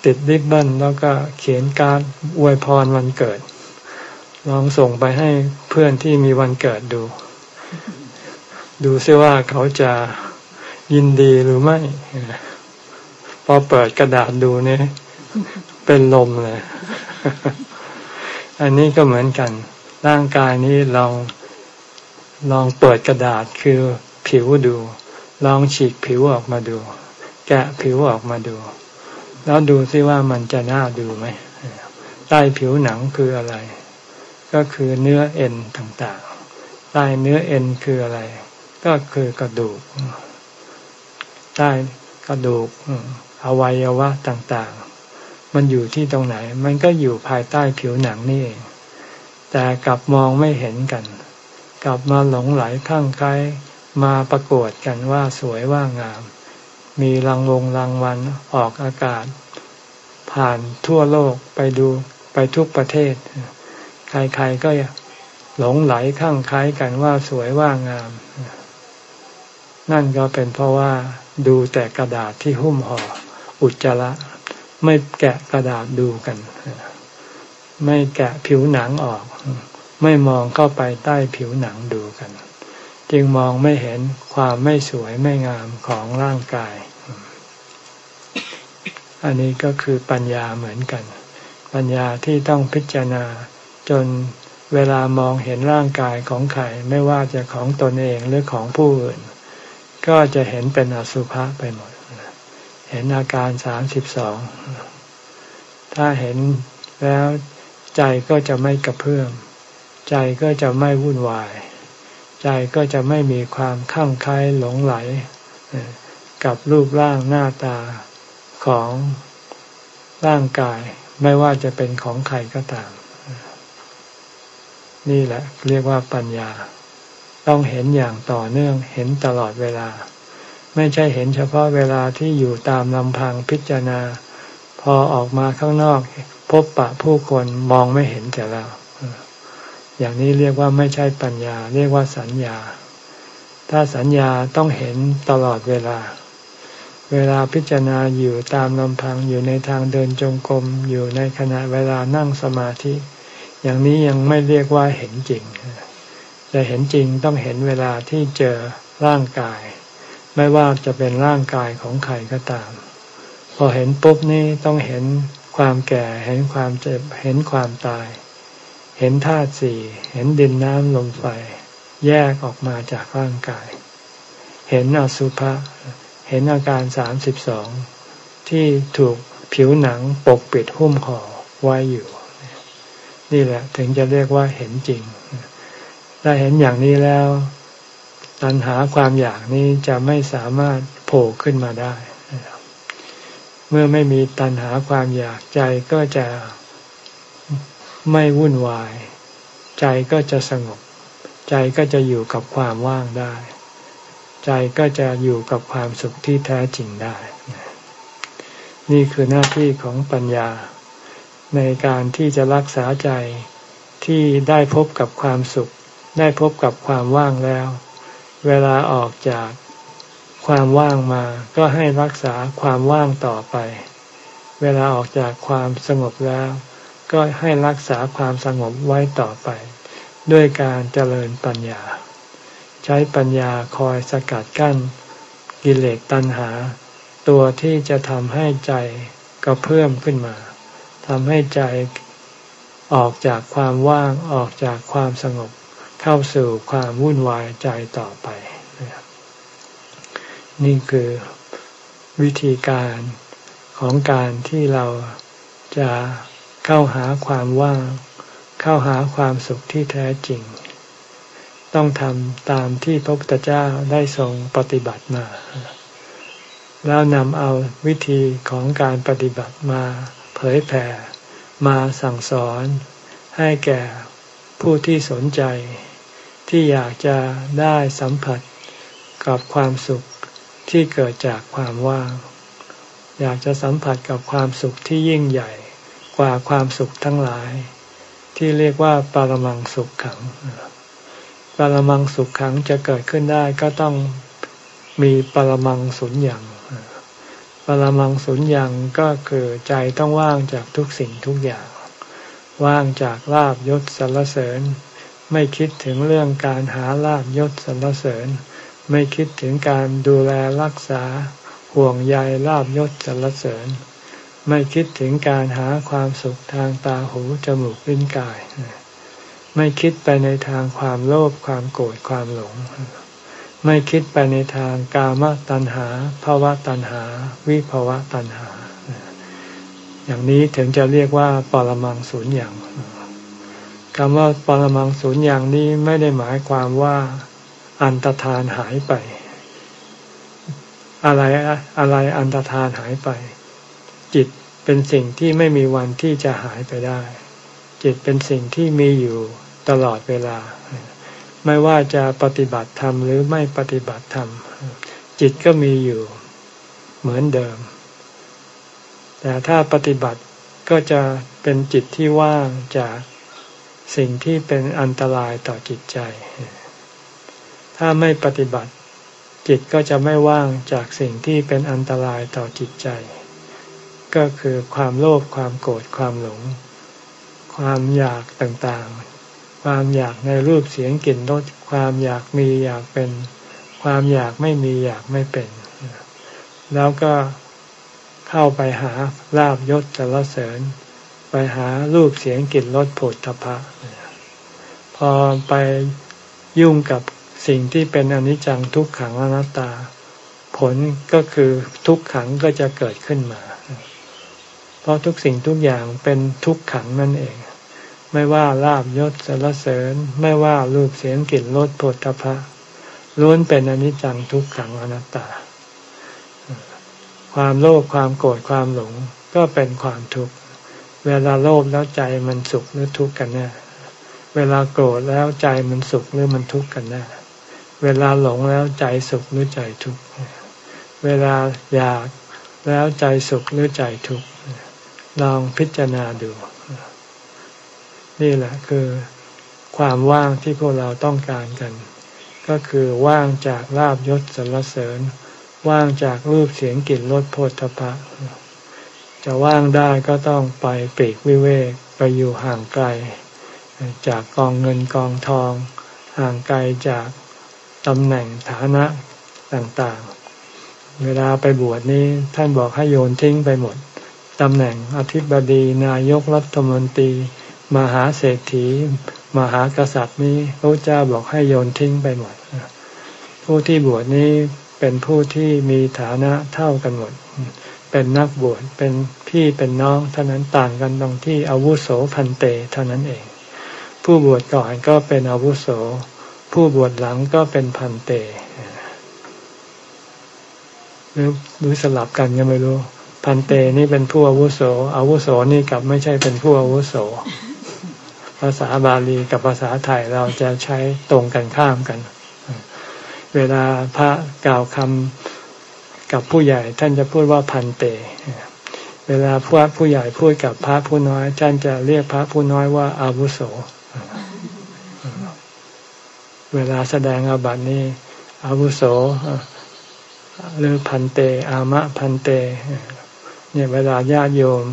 ติดริบบิ้นแล้วก็เขียนการอวยพรวันเกิด ลองส่งไปให้เพื่อนที่มีวันเกิดดู ดูซิว่าเขาจะยินดีหรือไม่ พอเปิดกระดาษดูเนี่ยเป็นลมเลย อันนี้ก็เหมือนกัน ร่างกายนี้ลองลองเปิดกระดาษคือผิวดู ลองฉีกผิวออกมาดู แกะผิวออกมาดู แล้วดูซิว่ามันจะน่าดูไหมใต้ผิวหนังคืออะไร ก็คือเนื้อเอ็นต่างๆ ใต้เนื้อเอ็นคืออะไร ก็คือกระดูก ใต้กระดูกอวัยวะต่างๆ มันอยู่ที่ตรงไหน มันก็อยู่ภายใต้ผิวหนังนี่เอง แต่กลับมองไม่เห็นกัน กลับมาหลงไหลข้างใครมาประกวดกันว่าสวยว่างาม มีรางวงรางวัลออกอากาศ ผ่านทั่วโลกไปดูไปทุกประเทศ ใครๆก็หลงไหลข้างคล้ายกันว่าสวยว่างาม นั่นก็เป็นเพราะว่าดูแต่กระดาษที่หุ้มห่ออุจจาระ ไม่แกะกระดาษดูกัน ไม่แกะผิวหนังออก ไม่มองเข้าไปใต้ผิวหนังดูกัน จึงมองไม่เห็นความไม่สวยไม่งามของร่างกาย อันนี้ก็คือปัญญาเหมือนกัน ปัญญาที่ต้องพิจารณา จนเวลามองเห็นร่างกายของใครไม่ว่าจะของตนเองหรือของผู้อื่น ก็จะเห็นเป็นอสุภะไปหมด เห็นอาการสามสิบสอง ถ้าเห็นแล้วใจก็จะไม่กระเพื่อม ใจก็จะไม่วุ่นวาย ใจก็จะไม่มีความข้างใครหลงไหล กับรูปร่างหน้าตาของร่างกายไม่ว่าจะเป็นของใครก็ตาม นี่แหละ เรียกว่าปัญญา ต้องเห็นอย่างต่อเนื่องเห็นตลอดเวลา ไม่ใช่เห็นเฉพาะเวลาที่อยู่ตามลำพังพิจารณา พอออกมาข้างนอก พบปะผู้คนมองไม่เห็นแต่แล้ว อย่างนี้เรียกว่าไม่ใช่ปัญญา เรียกว่าสัญญา ถ้าสัญญาต้องเห็นตลอดเวลา เวลาพิจารณาอยู่ตามลำพังอยู่ในทางเดินจงกรมอยู่ในขณะเวลานั่งสมาธิ อย่างนี้ยังไม่เรียกว่าเห็นจริง จะเห็นจริงต้องเห็นเวลาที่เจอร่างกาย ไม่ว่าจะเป็นร่างกายของใครก็ตาม พอเห็นปุ๊บนี่ต้องเห็นความแก่เห็นความเจ็บเห็นความตาย เห็นธาตุสี่ เห็นดินน้ำลมไฟ แยกออกมาจากร่างกาย เห็นอสุภะ เห็นอาการสามสิบสองที่ถูกผิวหนังปกปิดหุ้มห่อไว้อยู่ นี่แหละถึงจะเรียกว่าเห็นจริง ถ้าเห็นอย่างนี้แล้ว ตัณหาความอยากนี้จะไม่สามารถโผล่ขึ้นมาได้ เมื่อไม่มีตัณหาความอยากใจก็จะ ไม่วุ่นวาย ใจก็จะสงบ ใจก็จะอยู่กับความว่างได้ ใจก็จะอยู่กับความสุขที่แท้จริงได้ นี่คือหน้าที่ของปัญญา ในการที่จะรักษาใจที่ได้พบกับความสุข ได้พบกับความว่างแล้ว เวลาออกจากความว่างมาก็ให้รักษาความว่างต่อไป เวลาออกจากความสงบแล้ว ก็ให้รักษาความสงบไว้ต่อไป ด้วยการเจริญปัญญา ใช้ปัญญาคอยสกัดกั้น กิเลสตัณหา ตัวที่จะทำให้ใจก็เพิ่อมขึ้นมาทำให้ใจออกจากความว่างออกจากความสงบเข้าสู่ความวุ่นวายใจต่อไป นี่คือวิธีการของการที่เราจะ เข้าหาความว่าง เข้าหาความสุขที่แท้จริง ต้องทำตามที่พระพุทธเจ้าได้ทรงปฏิบัติมา แล้วนำเอาวิธีของการปฏิบัติมาเผยแผ่ มาสั่งสอนให้แก่ผู้ที่สนใจ ที่อยากจะได้สัมผัสกับความสุขที่เกิดจากความว่าง อยากจะสัมผัสกับความสุขที่ยิ่งใหญ่ กว่าความสุขทั้งหลาย ที่เรียกว่าปรมังสุขขัง ปรมังสุขขังจะเกิดขึ้นได้ก็ต้องมีปรมังสุญญ์อย่างปรมังสุญญ์อย่างก็คือใจต้องว่างจากทุกสิ่งทุกอย่าง ว่างจากลาบยศสรรเสริญ ไม่คิดถึงเรื่องการหาลาบยศสรรเสริญ ไม่คิดถึงการดูแลรักษาห่วงใยลาบยศสรรเสริญ ไม่คิดถึงการหาความสุขทางตาหูจมูกลิ้นกาย ไม่คิดไปในทางความโลภความโกรธความหลง ไม่คิดไปในทางกามตัณหาภาวะตัณหา วิภาวะตัณหา อย่างนี้ถึงจะเรียกว่าปรมังสูญอย่างคำว่าปรมังสูญอย่างนี้ไม่ได้หมายความว่าอันตรธานหายไป อะไรอะไรอันตรธานหายไป เป็นสิ่งที่ไม่มีวันที่จะหายไปได้ จิตเป็นสิ่งที่มีอยู่ตลอดเวลา ไม่ว่าจะปฏิบัติธรรมหรือไม่ปฏิบัติธรรม จิตก็มีอยู่เหมือนเดิม แต่ถ้าปฏิบัติก็จะเป็นจิตที่ว่างจากสิ่งที่เป็นอันตรายต่อจิตใจ ถ้าไม่ปฏิบัติ จิตก็จะไม่ว่างจากสิ่งที่เป็นอันตรายต่อจิตใจ ก็คือความโลภความโกรธความหลง ความอยากต่างๆ ความอยากในรูปเสียงกลิ่นรสความอยากมีอยากเป็น ความอยากไม่มีอยากไม่เป็น แล้วก็เข้าไปหาลาบยศจรเสริญ ไปหารูปเสียงกลิ่นรสผลทพะพอไปยุ่งกับสิ่งที่เป็นอนิจจังทุกขังอนัตตา ผลก็คือทุกขังก็จะเกิดขึ้นมา เพราะทุกสิ่งทุกอย่างเป็นทุกขังนั่นเอง ไม่ว่าลาบยศสรรเสริญ ไม่ว่ารูปเสียงกลิ่นรสผลทพะล้วนเป็นอนิจจังทุกขังอนัตตา ความโลภความโกรธความหลงก็เป็นความทุกข์เวลาโลภแล้วใจมันสุขหรือทุกข์กันแน่เวลาโกรธแล้วใจมันสุขหรือมันทุกข์กันแน่เวลาหลงแล้วใจสุขหรือใจทุกข์เวลาอยากแล้วใจสุขหรือใจทุกข์ ลองพิจารณาดู นี่แหละคือความว่างที่พวกเราต้องการกัน ก็คือว่างจากลาบยศสรรเสริญ ว่างจากรูปเสียงกลิ่นรสโพธพะจะว่างได้ก็ต้องไปปีกวิเวกไปอยู่ห่างไกล จากกองเงินกองทอง ห่างไกลจากตำแหน่งฐานะต่างๆ เวลาไปบวชนี้ท่านบอกให้โยนทิ้งไปหมด ตำแหน่งอธิบดีนายกรัฐมนตรี มหาเศรษฐี มหากษัตริย์นี้พระเจ้าบอกให้โยนทิ้งไปหมด ผู้ที่บวชนี้เป็นผู้ที่มีฐานะเท่ากันหมด เป็นนักบวชเป็นพี่เป็นน้องเท่านั้นต่างกันตรงที่อาวุโสพันเตเท่านั้นเอง ผู้บวชก่อนก็เป็นอาวุโส ผู้บวชหลังก็เป็นพันเตหรือหรือสลับกันก็ไม่รู้ พันเตนี่เป็นผู้อาวุโสอาวุโสนี่กลับไม่ใช่เป็นผู้อาวุโส ภาษาบาลีกับภาษาไทยเราจะใช้ตรงกันข้ามกัน เวลาพระกล่าวคำกับผู้ใหญ่ท่านจะพูดว่าพันเต เวลาพระผู้ใหญ่พูดกับพระผู้น้อยท่านจะเรียกพระผู้น้อยว่าอาวุโส เวลาแสดงอาบัตินี้อาวุโสหรือพันเต อามะพันเต เนี่ยเวลาญาติโยม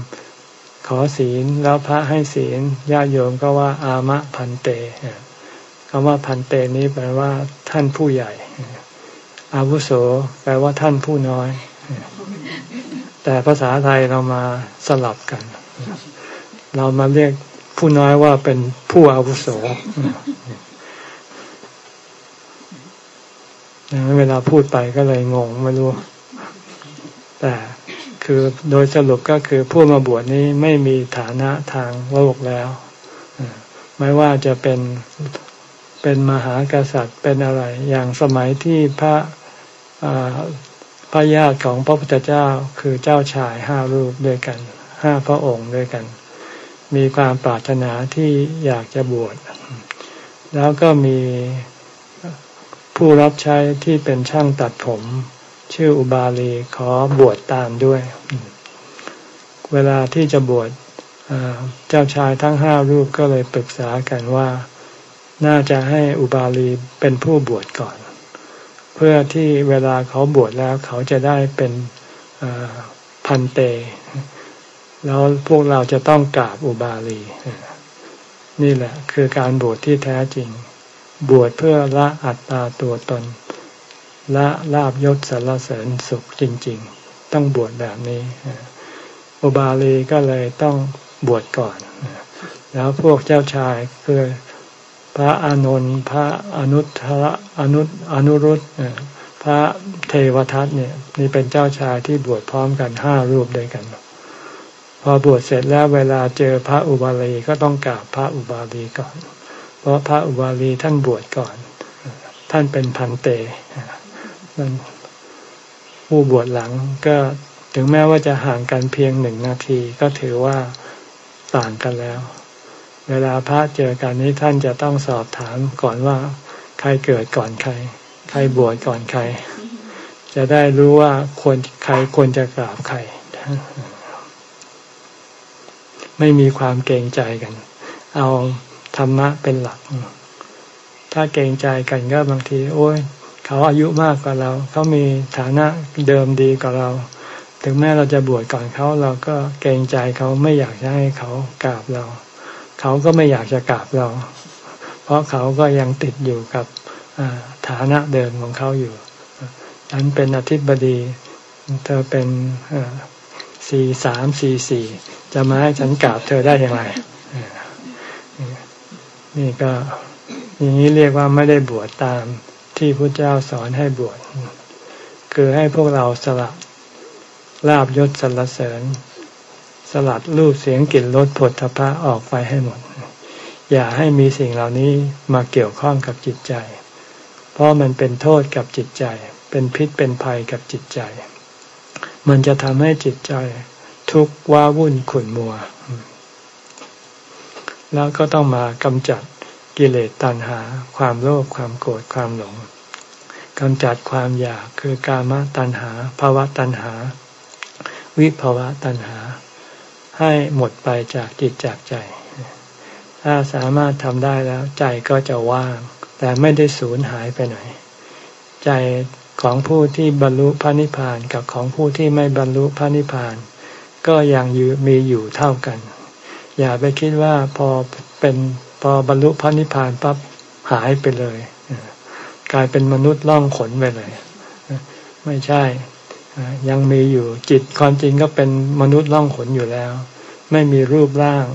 ขอศีลแล้วพระให้ศีลญาติโยมก็ว่าอามะพันเตคำว่าพันเตนี้แปลว่าท่านผู้ใหญ่ อาวุโสแปลว่าท่านผู้น้อย แต่ภาษาไทยเรามาสลับกัน เรามาเรียกผู้น้อยว่าเป็นผู้อาวุโสเวลาพูดไปก็เลยงงไม่รู้ แต่ คือโดยสรุปก็คือผู้มาบวชนี้ไม่มีฐานะทางโลกแล้ว ไม่ว่าจะเป็นเป็นมหากษัตริย์เป็นอะไร อย่างสมัยที่พระพระญาติของพระพุทธเจ้าคือเจ้าชายห้ารูปด้วยกันห้าพระองค์ด้วยกัน มีความปรารถนาที่อยากจะบวช แล้วก็มีผู้รับใช้ที่เป็นช่างตัดผม ชื่ออุบาลีขอบวชตามด้วย เวลาที่จะบวชเจ้าชายทั้งห้ารูปก็เลยปรึกษากันว่า น่าจะให้อุบาลีเป็นผู้บวชก่อน เพื่อที่เวลาเขาบวชแล้วเขาจะได้เป็นพันเต แล้วพวกเราจะต้องกราบอุบาลี นี่แหละ คือการบวชที่แท้จริง บวชเพื่อละอัตตาตัวตน ละลาบยศสารเสริญสุขจริง ๆ ต้องบวชแบบนี้อุบาลีก็เลยต้องบวชก่อน แล้วพวกเจ้าชายคือพระอานนท์พระอนุทระอนุอนุรุตพระเทวทัตเนี่ยนี่เป็นเจ้าชายที่บวชพร้อมกันห้ารูปด้วยกัน พอบวชเสร็จแล้วเวลาเจอพระอุบาลีก็ต้องกราบพระอุบาลีก่อน เพราะพระอุบาลีท่านบวชก่อน ท่านเป็นพันเต ผู้บวชหลังก็ถึงแม้ว่าจะห่างกันเพียงหนึ่งนาทีก็ถือว่าต่างกันแล้ว เวลาพระเจอกันนี้ท่านจะต้องสอบถามก่อนว่าใครเกิดก่อนใคร ใครบวชก่อนใคร จะได้รู้ว่าควรใครควรจะกราบใคร ไม่มีความเกรงใจกัน เอาธรรมะเป็นหลัก ถ้าเกรงใจกันก็บางที โอ้ย เขาอายุมากกว่าเรา เขามีฐานะเดิมดีกว่าเรา ถึงแม้เราจะบวชก่อนเขาเราก็เกรงใจเขาไม่อยากจะให้เขากราบเรา เขาก็ไม่อยากจะกราบเรา เพราะเขาก็ยังติดอยู่กับฐานะเดิมของเขาอยู่ฉันเป็นอธิบดี เธอเป็นสี่สามสี่สี่จะมาให้ฉันกราบเธอได้อย่างไร นี่ก็อย่างนี้เรียกว่าไม่ได้บวชตาม ที่พระเจ้าสอนให้บวชคือให้พวกเราสละลาบยศสรรเสริญ สลัดรูปเสียงกลิ่นรสผลทพะออกไปให้หมด อย่าให้มีสิ่งเหล่านี้มาเกี่ยวข้องกับจิตใจ เพราะมันเป็นโทษกับจิตใจ เป็นพิษเป็นภัยกับจิตใจ มันจะทำให้จิตใจ ทุกข์ว้าวุ่นขุ่นมัว แล้วก็ต้องมากำจัด กิเลสตัณหา ความโลภความโกรธความหลงกำจัดความอยากคือกามตัณหาภาวะตัณหา วิภาวะตัณหา ให้หมดไปจากจิตจากใจ ถ้าสามารถทำได้แล้วใจก็จะว่าง แต่ไม่ได้สูญหายไปไหน ใจของผู้ที่บรรลุพระนิพพานกับของผู้ที่ไม่บรรลุพระนิพพาน ก็ยังมีอยู่เท่ากัน อย่าไปคิดว่าพอเป็น พอบรรลุพระนิพพานปั๊บหายไปเลย กลายเป็นมนุษย์ล่องขนไปเลย ไม่ใช่ ยังมีอยู่จิตความจริงก็เป็นมนุษย์ล่องขนอยู่แล้ว ไม่มีรูปร่าง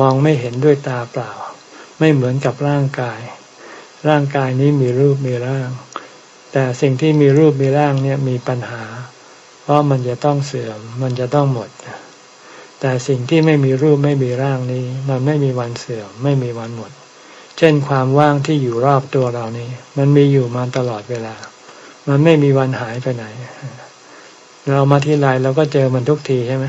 มองไม่เห็นด้วยตาเปล่า ไม่เหมือนกับร่างกาย ร่างกายนี้มีรูปมีร่าง แต่สิ่งที่มีรูปมีร่างเนี่ยมีปัญหา เพราะมันจะต้องเสื่อมมันจะต้องหมด แต่สิ่งที่ไม่มีรูปไม่มีร่างนี้ มันไม่มีวันเสื่อมไม่มีวันหมด เช่นความว่างที่อยู่รอบตัวเรานี้ มันมีอยู่มาตลอดเวลา มันไม่มีวันหายไปไหน เรามาที่ไรเราก็เจอมันทุกทีใช่ไหม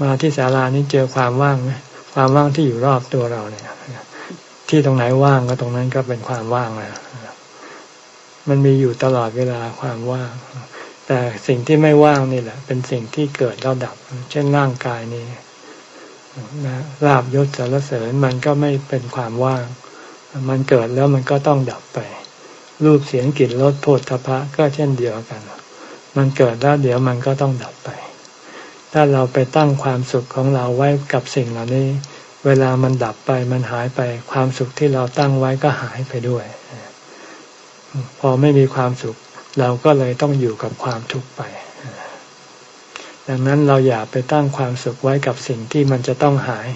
มาที่ศาลานี้เจอความว่างไหมความว่างที่อยู่รอบตัวเราเนี่ย ที่ตรงไหนว่างก็ตรงนั้นก็เป็นความว่างแล้วมันมีอยู่ตลอดเวลาความว่าง แต่สิ่งที่ไม่ว่างนี่แหละ เป็นสิ่งที่เกิดแล้วดับ เช่นร่างกายนี้นะลาบยศสารเสริญมันก็ไม่เป็นความว่าง มันเกิดแล้วมันก็ต้องดับไป รูปเสียงกลิ่นรสโผฏฐพะก็เช่นเดียวกัน มันเกิดแล้วเดี๋ยวมันก็ต้องดับไป ถ้าเราไปตั้งความสุขของเราไว้กับสิ่งเหล่านี้ เวลามันดับไปมันหายไป ความสุขที่เราตั้งไว้ก็หายไปด้วย พอไม่มีความสุข เราก็เลยต้องอยู่กับความทุกข์ไป ดังนั้นเราอย่าไปตั้งความสุขไว้กับสิ่งที่มันจะต้องหาย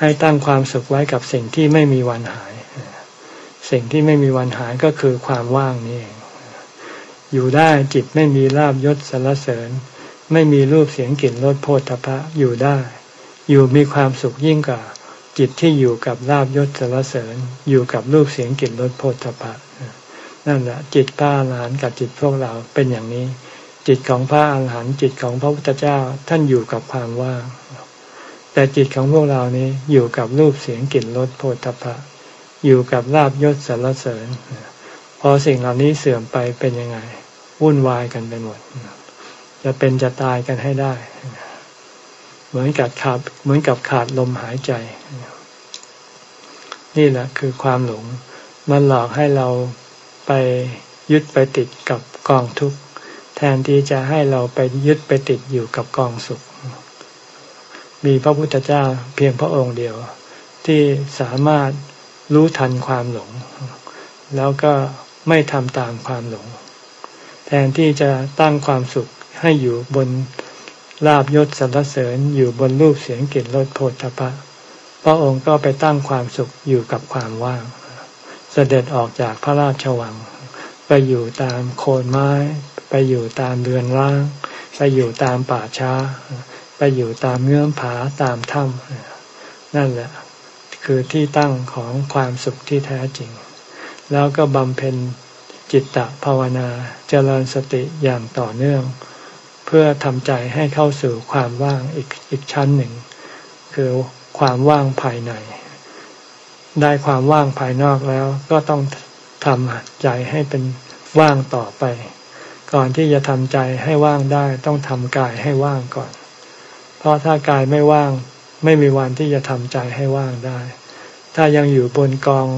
ให้ตั้งความสุขไว้กับสิ่งที่ไม่มีวันหาย สิ่งที่ไม่มีวันหายก็คือความว่างนี่เองอยู่ได้จิตไม่มีลาบยศสรรเสริญ ไม่มีรูปเสียงกลิ่นรสโพธพะอยู่ได้ อยู่มีความสุขยิ่งกว่าจิตที่อยู่กับลาบยศสรรเสริญ อยู่กับรูปเสียงกลิ่นรสโพธพะ นั่นแหละจิตพระอรหันต์กับจิตพวกเราเป็นอย่างนี้ จิตของพระอรหันต์จิตของพระพุทธเจ้าท่านอยู่กับความว่าง แต่จิตของพวกเรานี้อยู่กับรูปเสียงกลิ่นรสโผฏฐัพพะ อยู่กับลาบยศสรรเสริญ พอสิ่งเหล่านี้เสื่อมไปเป็นยังไง วุ่นวายกันไปหมด จะเป็นจะตายกันให้ได้ เหมือนกับขาดเหมือนกับขาดลมหายใจ นี่แหละคือความหลงมันหลอกให้เรา ไปยึดไปติดกับกองทุกข์ แทนที่จะให้เราไปยึดไปติดอยู่กับกองสุข มีพระพุทธเจ้าเพียงพระองค์เดียว ที่สามารถรู้ทันความหลง แล้วก็ไม่ทำตามความหลง แทนที่จะตั้งความสุขให้อยู่บนลาบยศสรรเสริญอยู่บนรูปเสียงกลิ่นรสโผฏฐพะพระองค์ก็ไปตั้งความสุขอยู่กับความว่าง เสด็จออกจากพระราชวัง ไปอยู่ตามโคนไม้ ไปอยู่ตามเรือนร่าง ไปอยู่ตามป่าช้า ไปอยู่ตามเงื่อมผาตามถ้ำนั่นแหละ คือที่ตั้งของความสุขที่แท้จริง แล้วก็บำเพ็ญจิตตภาวนาเจริญสติอย่างต่อเนื่อง เพื่อทำใจให้เข้าสู่ความว่างอีกอีกชั้นหนึ่ง คือความว่างภายใน ได้ความว่างภายนอกแล้ว ก็ต้องทำใจให้เป็นว่างต่อไป ก่อนที่จะทำใจให้ว่างได้ต้องทำกายให้ว่างก่อน เพราะถ้ากายไม่ว่าง ไม่มีวันที่จะทำใจให้ว่างได้ ถ้ายังอยู่บนกอง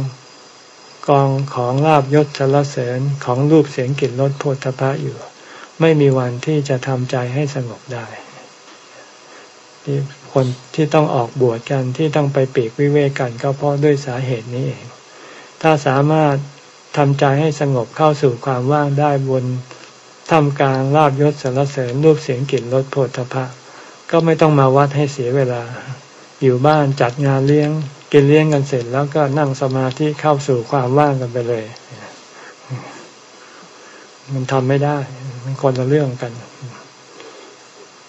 กองของลาบยศสรรเสริญของรูปเสียงกลิ่นรสโผฏฐพะอยู่ ไม่มีวันที่จะทำใจให้สงบได้ที่ คนที่ต้องออกบวชกันที่ต้องไปปีกวิเวกกันก็เพราะด้วยสาเหตุนี้เอง ถ้าสามารถทำใจให้สงบเข้าสู่ความว่างได้บนทำกลางลาบยศสรรเสริญรูปเสียงกลิ่นรสโผฏฐพะก็ไม่ต้องมาวัดให้เสียเวลา อยู่บ้านจัดงานเลี้ยง กินเลี้ยงกันเสร็จแล้วก็นั่งสมาธิเข้าสู่ความว่างกันไปเลย มันทำไม่ได้ มันคนละเรื่องกัน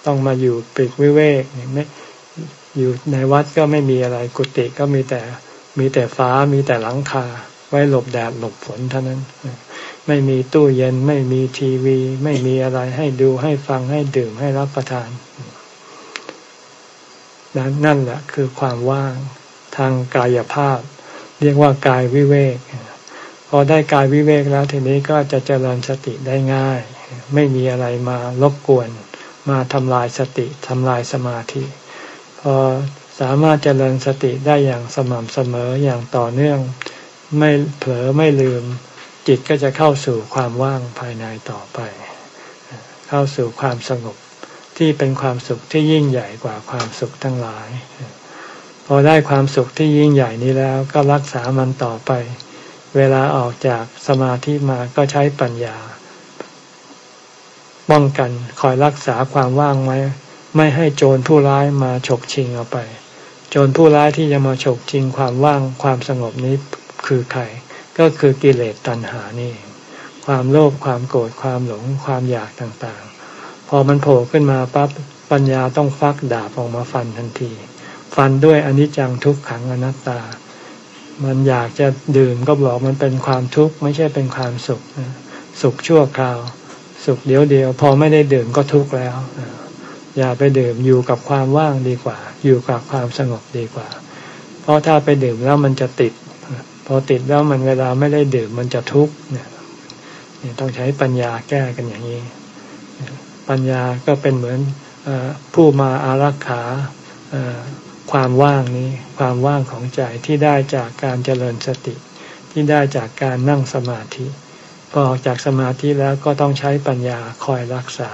ต้องมาอยู่ปีกวิเวกไม่ อยู่ในวัดก็ไม่มีอะไรกุฏิก็มีแต่มีแต่ฟ้ามีแต่หลังคา ไว้หลบแดดหลบฝนเท่านั้น ไม่มีตู้เย็นไม่มีทีวี ไม่มีอะไรให้ดูให้ฟังให้ดื่มให้รับประทานนั่นนั่นแหละคือความว่างทางกายภาพ เรียกว่ากายวิเวกพอได้กายวิเวกแล้วทีนี้ก็จะเจริญสติได้ง่าย ไม่มีอะไรมารบกวน มาทำลายสติทำลายสมาธิ พอสามารถเจริญสติได้อย่างสม่ำเสมออย่างต่อเนื่อง ไม่เผลอไม่ลืม จิตก็จะเข้าสู่ความว่างภายในต่อไป เข้าสู่ความสงบที่เป็นความสุขที่ยิ่งใหญ่กว่าความสุขทั้งหลาย พอได้ความสุขที่ยิ่งใหญ่นี้แล้วก็รักษามันต่อไป เวลาออกจากสมาธิมาก็ใช้ปัญญาป้องกันคอยรักษาความว่างไว้ ไม่ให้โจรผู้ร้ายมาฉกชิงเอาไป โจรผู้ร้ายที่จะมาฉกชิงความว่างความสงบนี้คือใคร ก็คือกิเลสตัณหานี่ ความโลภความโกรธความหลงความอยากต่างๆ พอมันโผล่ขึ้นมาปั๊บปัญญาต้องฟักดาบออกมาฟันทันที ฟันด้วยอนิจจังทุกขังอนัตตา มันอยากจะดื่มก็บอกมันเป็นความทุกข์ไม่ใช่เป็นความสุข สุขชั่วคราว สุขเดียวเดียว พอไม่ได้ดื่มก็ทุกข์แล้ว อย่าไปดื่มอยู่กับความว่างดีกว่า อยู่กับความสงบดีกว่า เพราะถ้าไปดื่มแล้วมันจะติด พอติดแล้วมันเวลาไม่ได้ดื่มมันจะทุกข์เนี่ยต้องใช้ปัญญาแก้กันอย่างนี้ ปัญญาก็เป็นเหมือนอผู้มาอารักขาความว่างนี้ความว่างของใจที่ได้จากการเจริญสติ ที่ได้จากการนั่งสมาธิพอออกจากสมาธิแล้วก็ต้องใช้ปัญญาคอยรักษา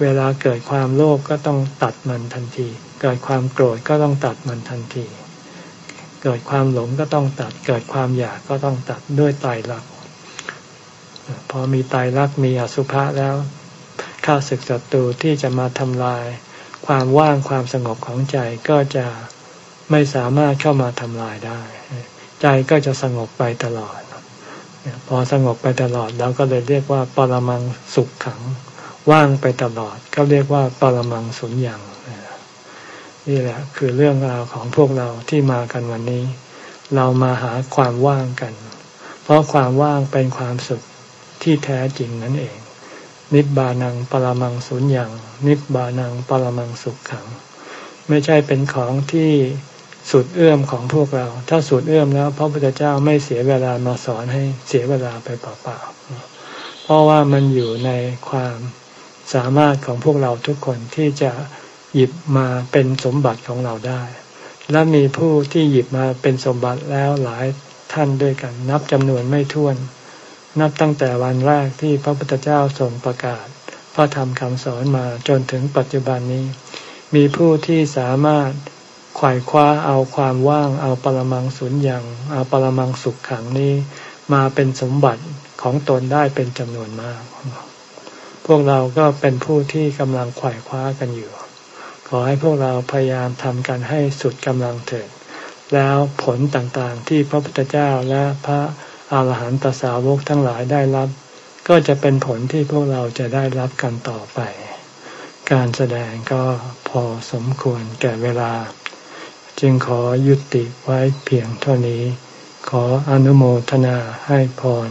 เวลาเกิดความโลภกก็ต้องตัดมันทันที เกิดความโกรธก็ต้องตัดมันทันที เกิดความหลงก็ต้องตัด เกิดความอยากก็ต้องตัดด้วยไตรลักษณ์พอมีไตรลักษณ์มีอสุภะแล้วข้าศึกศัตรูที่จะมาทำลาย ความว่างความสงบของใจก็จะไม่สามารถเข้ามาทำลายได้ ใจก็จะสงบไปตลอด พอสงบไปตลอดเราก็เลยเรียกว่าปรมังสุขขัง ว่างไปตลอด ก็เรียกว่าปรมังสุญญ์นี่แหละคือเรื่องราวของพวกเราที่มากันวันนี้ เรามาหาความว่างกัน เพราะความว่างเป็นความสุขที่แท้จริงนั่นเอง นิบานังปรมังสุญญ์นิบานังปรมังสุขขัง ไม่ใช่เป็นของที่สุดเอื้อมของพวกเรา ถ้าสุดเอื้อมแล้ว พระพุทธเจ้าไม่เสียเวลามาสอนให้เสียเวลาไปเปล่าๆเพราะว่ามันอยู่ในความ สามารถของพวกเราทุกคนที่จะหยิบมาเป็นสมบัติของเราได้ และมีผู้ที่หยิบมาเป็นสมบัติแล้วหลายท่านด้วยกัน นับจำนวนไม่ถ้วน นับตั้งแต่วันแรกที่พระพุทธเจ้าทรงประกาศ พระธรรมคำสอนมาจนถึงปัจจุบันนี้ มีผู้ที่สามารถขวายคว้าเอาความว่างเอาปรมังสุญญ์เอาปรมังสุขขังนี้ มาเป็นสมบัติของตนได้เป็นจำนวนมาก พวกเราก็เป็นผู้ที่กำลังขวายคว้ากันอยู่ ขอให้พวกเราพยายามทำกันให้สุดกำลังเถิดแล้วผลต่างๆที่พระพุทธเจ้าและพระอาหารหันตสาวกทั้งหลายได้รับ ก็จะเป็นผลที่พวกเราจะได้รับกันต่อไป การแสดงก็พอสมควรแก่เวลา จึงขอยุติไว้เพียงเท่านี้ ขออนุโมทนาให้พร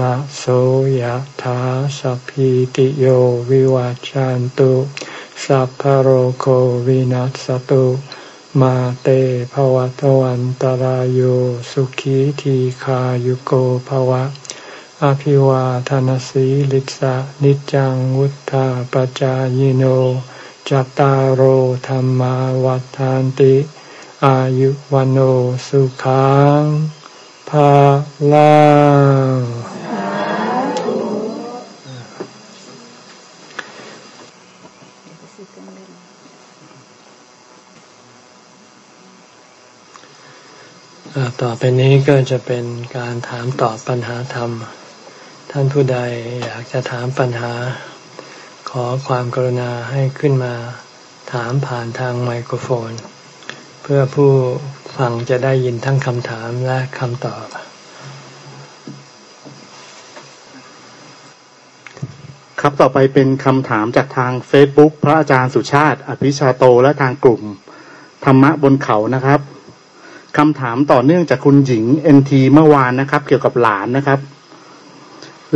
ระโสยธาสัพพิติโยวิวัจจันตุสัพพโรโควินัสตุมาเตภวะตวันตารโยสุขีทีขายุโกภวะ อภิวาทานสีลิสะนิจังวุธาปจายโนจตารโหธรรมวัฏานติ อายุวันโอสุขังภาลัง ต่อไปนี้ก็จะเป็นการถามตอบปัญหาธรรม ท่านผู้ใดอยากจะถามปัญหา ขอความกรุณาให้ขึ้นมาถามผ่านทางไมโครโฟน เพื่อผู้ฟังจะได้ยินทั้งคำถามและคำตอบ ครับต่อไปเป็นคำถามจากทาง Facebook พระอาจารย์สุชาติ อภิชาโตและทางกลุ่ม ธรรมะบนเขานะครับ คำถามต่อเนื่องจากคุณหญิงเอ็นทีเมื่อวานนะครับ เกี่ยวกับหลานนะครับ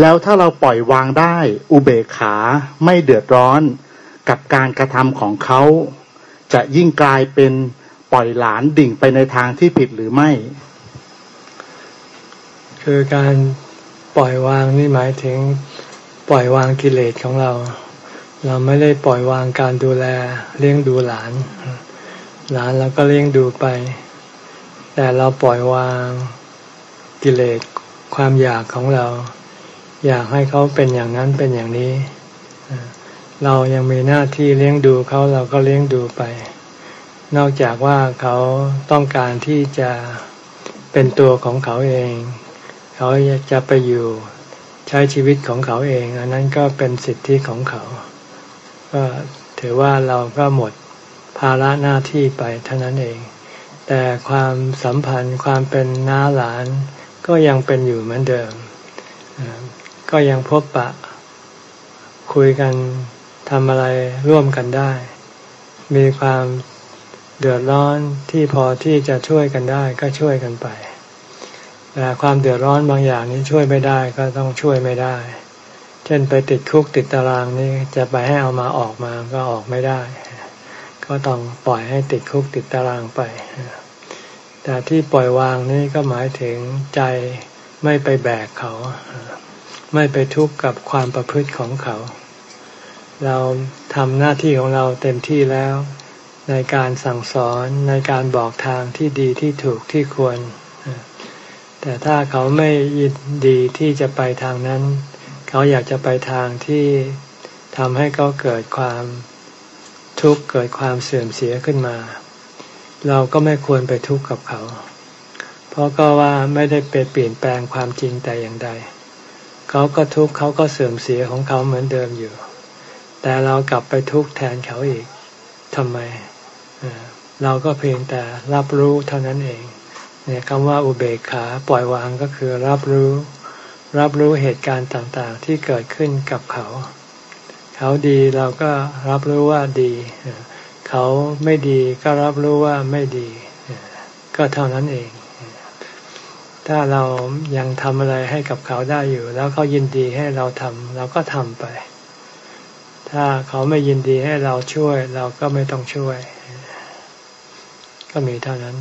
แล้วถ้าเราปล่อยวางได้อุเบกขาไม่เดือดร้อนกับการกระทำของเขา จะยิ่งกลายเป็นปล่อยหลานดิ่งไปในทางที่ผิดหรือไม่ คือการปล่อยวางนี่หมายถึงปล่อยวางกิเลสของเรา เราไม่ได้ปล่อยวางการดูแลเลี้ยงดูหลาน หลานเราก็เลี้ยงดูไป แต่เราปล่อยวางกิเลสความอยากของเรา อยากให้เขาเป็นอย่างนั้นเป็นอย่างนี้ เรายังมีหน้าที่เลี้ยงดูเขาเราก็เลี้ยงดูไป นอกจากว่าเขาต้องการที่จะเป็นตัวของเขาเอง เขาจะไปอยู่ใช้ชีวิตของเขาเอง อันนั้นก็เป็นสิทธิของเขา ก็ถือว่าเราก็หมดภาระหน้าที่ไปเท่านั้นเอง แต่ความสัมพันธ์ความเป็นน้าหลาน ก็ยังเป็นอยู่เหมือนเดิม ก็ยังพบปะ คุยกันทำอะไรร่วมกันได้ มีความเดือดร้อนที่พอที่จะช่วยกันได้ก็ช่วยกันไป แต่ความเดือดร้อนบางอย่างนี้ช่วยไม่ได้ก็ต้องช่วยไม่ได้ เช่นไปติดคุกติดตารางนี่จะไปให้เอามาออกมาก็ออกไม่ได้ ก็ต้องปล่อยให้ติดคุกติดตารางไป แต่ที่ปล่อยวางนี่ก็หมายถึงใจไม่ไปแบกเขา ไม่ไปทุกข์กับความประพฤติของเขา เราทำหน้าที่ของเราเต็มที่แล้ว ในการสั่งสอนในการบอกทางที่ดีที่ถูกที่ควร แต่ถ้าเขาไม่ยินดีที่จะไปทางนั้น เขาอยากจะไปทางที่ทำให้เขาเกิดความ ทุกข์เกิดความเสื่อมเสียขึ้นมา เราก็ไม่ควรไปทุกข์กับเขา เพราะก็ว่าไม่ได้ไปเปลี่ยนแปลงความจริงแต่อย่างใด เขาก็ทุกข์เขาก็เสื่อมเสียของเขาเหมือนเดิมอยู่ แต่เรากลับไปทุกข์แทนเขาอีกทำไม เราก็เพียงแต่รับรู้เท่านั้นเองเนี่ยคำว่าอุเบกขาปล่อยวางก็คือรับรู้ รับรู้เหตุการณ์ต่างๆ ที่เกิดขึ้นกับเขา เขาดีเราก็รับรู้ว่าดี เขาไม่ดีก็รับรู้ว่าไม่ดี ก็เท่านั้นเอง ถ้าเรายังทำอะไรให้กับเขาได้อยู่ แล้วเขายินดีให้เราทำเราก็ทำไป ถ้าเขาไม่ยินดีให้เราช่วย เราก็ไม่ต้องช่วย ก็มีเท่านั้น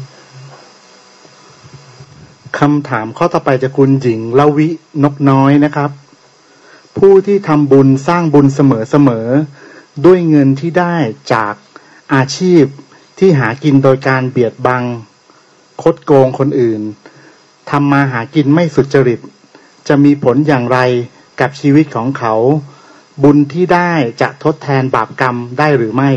คำถามข้อต่อไปจะคุณหญิงลวินกน้อยนะครับ ผู้ที่ทำบุญสร้างบุญเสมอๆด้วยเงินที่ได้จากอาชีพที่หากินโดยการเบียดบัง คดโกงคนอื่นทำมาหากินไม่สุจริต จะมีผลอย่างไรกับชีวิตของเขา บุญที่ได้จะทดแทนบาปกรรมได้หรือไม่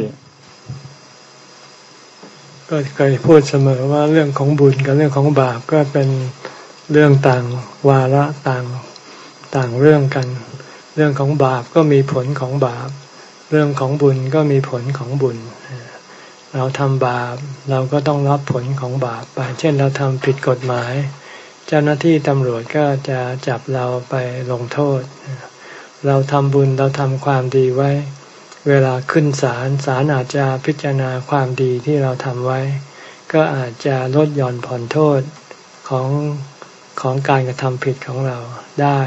ก็เคยพูดเสมอว่าเรื่องของบุญกับเรื่องของบาปก็เป็นเรื่องต่างวาระต่างต่างเรื่องกัน เรื่องของบาปก็มีผลของบาป เรื่องของบุญก็มีผลของบุญ เราทำบาปเราก็ต้องรับผลของบาปไป เช่นเราทำผิดกฎหมาย เจ้าหน้าที่ตำรวจก็จะจับเราไปลงโทษ เราทำบุญเราทำความดีไว้ เวลาขึ้นศาลศาลอาจจะพิจารณาความดีที่เราทำไว้ ก็อาจจะลดหย่อนผ่อนโทษของของการกระทำผิดของเราได้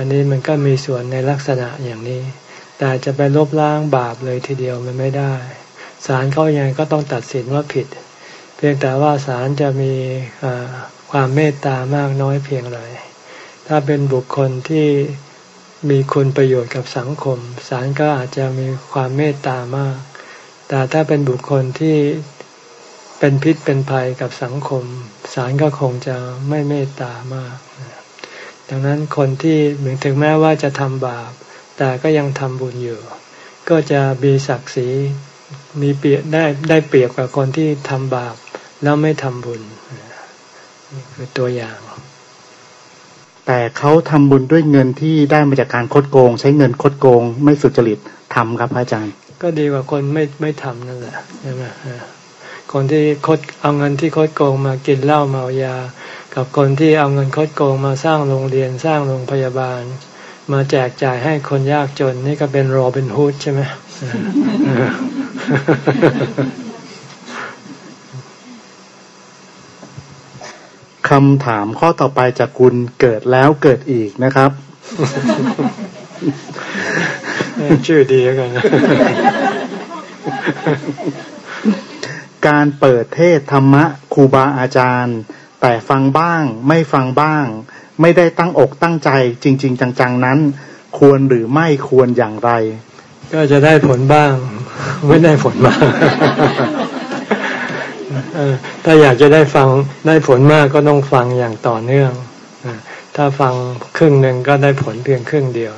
อันนี้มันก็มีส่วนในลักษณะอย่างนี้ แต่จะไปลบล้างบาปเลยทีเดียวมันไม่ได้ศาลเขายังก็ต้องตัดสินว่าผิด เพียงแต่ว่าศาลจะมีความเมตตามากน้อยเพียงไรถ้าเป็นบุคคลที่มีคุณประโยชน์กับสังคมศาลก็อาจจะมีความเมตตามาก แต่ถ้าเป็นบุคคลที่เป็นพิษเป็นภัยกับสังคมศาลก็คงจะไม่เมตตามาก ดังนั้นคนที่ถึงแม้ว่าจะทำบาป แต่ก็ยังทำบุญอยู่ ก็จะมีศักดิ์ศรีมีเปรียบได้ได้เปรียบกับคนที่ทำบาปแล้วไม่ทำบุญนี่คือตัวอย่าง แต่เขาทำบุญด้วยเงินที่ได้มาจากการคดโกง ใช้เงินคดโกง ไม่สุจริตทำครับอาจารย์ ก็ดีกว่าคนไม่ไม่ทำนั่นแหละใช่ไหมคนที่คดเอาเงินที่คดโกงมากินเหล้าเมายา กับคนที่เอาเงินคดโกงมาสร้างโรงเรียนสร้างโรงพยาบาล มาแจกจ่ายให้คนยากจนนี่ก็เป็นโรบินฮูดใช่ไหมคำถามข้อต่อไปจากคุณเกิดแล้วเกิดอีกนะครับ ชื่อดีกันการเปิดเทศธรรมะครูบาอาจารย์ แต่ฟังบ้าง ไม่ฟังบ้าง ไม่ได้ตั้งอกตั้งใจจริง ๆ จังๆนั้น ควรหรือไม่ควรอย่างไร ก็จะได้ผลบ้าง ไม่ได้ผลบ้างถ้าอยากจะได้ฟังได้ผลมากก็ต้องฟังอย่างต่อเนื่องถ้าฟังครึ่งหนึ่งก็ได้ผลเพียงครึ่งเดียว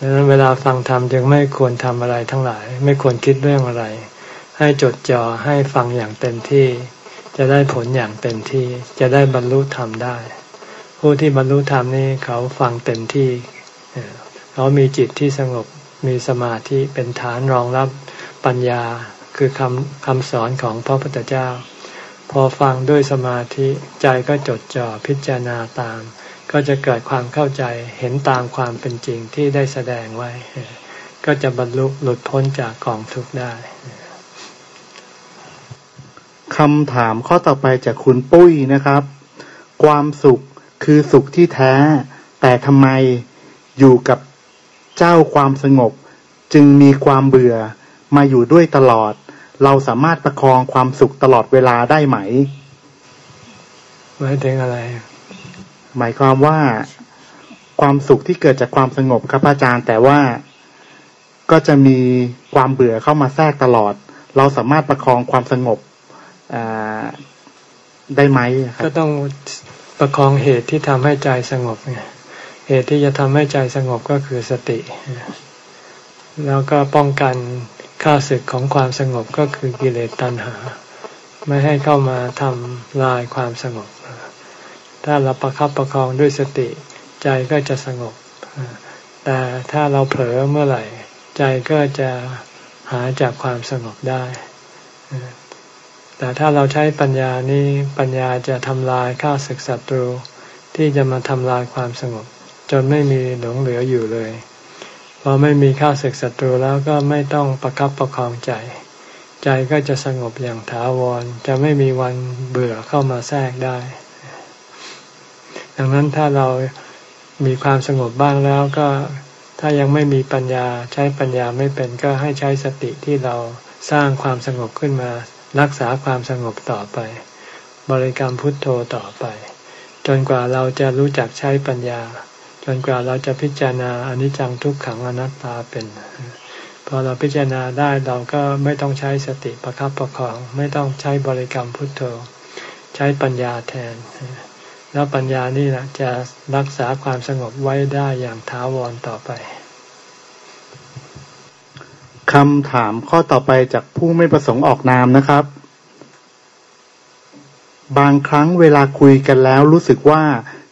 ดังนั้นเวลาฟังธรรมจึงไม่ควรทำอะไรทั้งหลาย ไม่ควรคิดเรื่องอะไร ให้จดจ่อให้ฟังอย่างเต็มที่ จะได้ผลอย่างเต็มที่จะได้บรรลุธรรมได้ ผู้ที่บรรลุธรรมนี่เขาฟังเต็มที่ เขามีจิตที่สงบมีสมาธิเป็นฐานรองรับปัญญาคือคำคำสอนของพระพุทธเจ้า พอฟังด้วยสมาธิใจก็จดจ่อพิจารณาตาม ก็จะเกิดความเข้าใจเห็นตามความเป็นจริงที่ได้แสดงไว้ ก็จะบรรลุหลุดพ้นจากกองทุกข์ได้ คำถามข้อต่อไปจากคุณปุ้ยนะครับ ความสุขคือสุขที่แท้ แต่ทำไมอยู่กับเจ้าความสงบ จึงมีความเบื่อมาอยู่ด้วยตลอด เราสามารถประคองความสุขตลอดเวลาได้ไหมหมายถึงอะไร หมายความว่าความสุขที่เกิดจากความสงบครับอาจารย์ แต่ว่าก็จะมีความเบื่อเข้ามาแทรกตลอด เราสามารถประคองความสงบ ได้ไหมก็ต้องประคองเหตุที่ทำให้ใจสงบไงเหตุที่จะทำให้ใจสงบก็คือสติ แล้วก็ป้องกันข้าศึกของความสงบก็คือกิเลสตัณหา ไม่ให้เข้ามาทำลายความสงบ ถ้าเราประคับประคองด้วยสติ ใจก็จะสงบ แต่ถ้าเราเผลอเมื่อไหร่ ใจก็จะหาจากความสงบได้ แต่ถ้าเราใช้ปัญญานี้ปัญญาจะทำลายข้าศึกศัตรูที่จะมาทำลายความสงบ จนไม่มีหลงเหลืออยู่เลย พอไม่มีข้าศึกศัตรูแล้วก็ไม่ต้องประครับประคองใจ ใจก็จะสงบอย่างถาวร จะไม่มีวันเบื่อเข้ามาแทรกได้ ดังนั้นถ้าเรามีความสงบบ้างแล้วก็ถ้ายังไม่มีปัญญาใช้ปัญญาไม่เป็นก็ให้ใช้สติที่เราสร้างความสงบขึ้นมา รักษาความสงบต่อไป บริกรรมพุทโธต่อไป จนกว่าเราจะรู้จักใช้ปัญญา จนกว่าเราจะพิจารณาอนิจจังทุกขังอนัตตาเป็นพอเราพิจารณาได้เราก็ไม่ต้องใช้สติประครับประคอง ไม่ต้องใช้บริกรรมพุทโธ ใช้ปัญญาแทน แล้วปัญญานี่แหละจะรักษาความสงบไว้ได้อย่างท้าวรต่อไป คำถามข้อต่อไปจากผู้ไม่ประสงค์ออกนามนะครับ บางครั้งเวลาคุยกันแล้วรู้สึกว่า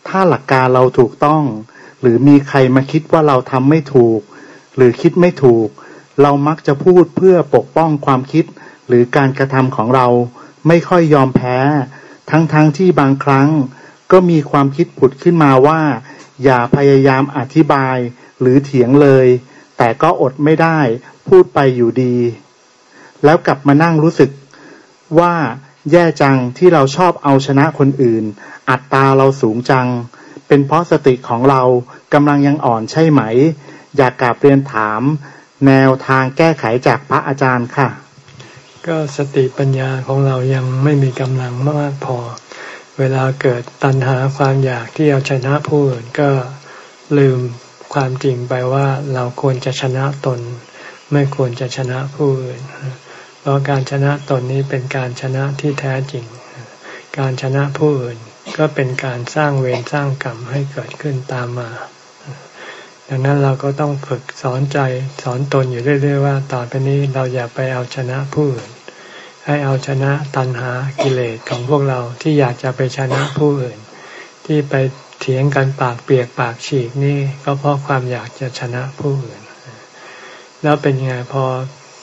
ถ้าหลักการเราถูกต้อง หรือมีใครมาคิดว่าเราทำไม่ถูก หรือคิดไม่ถูก เรามักจะพูดเพื่อปกป้องความคิด หรือการกระทำของเราไม่ค่อยยอมแพ้ ทั้งๆทที่บางครั้ง ก็มีความคิดผุดขึ้นมาว่า อย่าพยายามอธิบายหรือเถียงเลย แต่ก็อดไม่ได้พูดไปอยู่ดี แล้วกลับมานั่งรู้สึกว่าแย่จังที่เราชอบเอาชนะคนอื่น อัตตาเราสูงจัง เป็นเพราะสติของเรากำลังยังอ่อนใช่ไหม อยากกราบเรียนถาม แนวทางแก้ไขจากพระอาจารย์ค่ะ ก็สติปัญญาของเรายังไม่มีกำลังมากพอ เวลาเกิดตัณหาความอยากที่เอาชนะผู้อื่นก็ลืม ความจริงไปว่าเราควรจะชนะตน ไม่ควรจะชนะผู้อื่น เพราะการชนะตนนี้เป็นการชนะที่แท้จริง การชนะผู้อื่นก็เป็นการสร้างเวรสร้างกรรมให้เกิดขึ้นตามมา ดังนั้นเราก็ต้องฝึกสอนใจสอนตนอยู่เรื่อยๆว่าต่อไปนี้เราอย่าไปเอาชนะผู้อื่น ให้เอาชนะตัณหากิเลสของพวกเราที่อยากจะไปชนะผู้อื่น ที่ไป เถียงกันปากเปียกปากฉีกนี่ก็เพราะความอยากจะชนะผู้อื่น แล้วเป็นยังไงพอ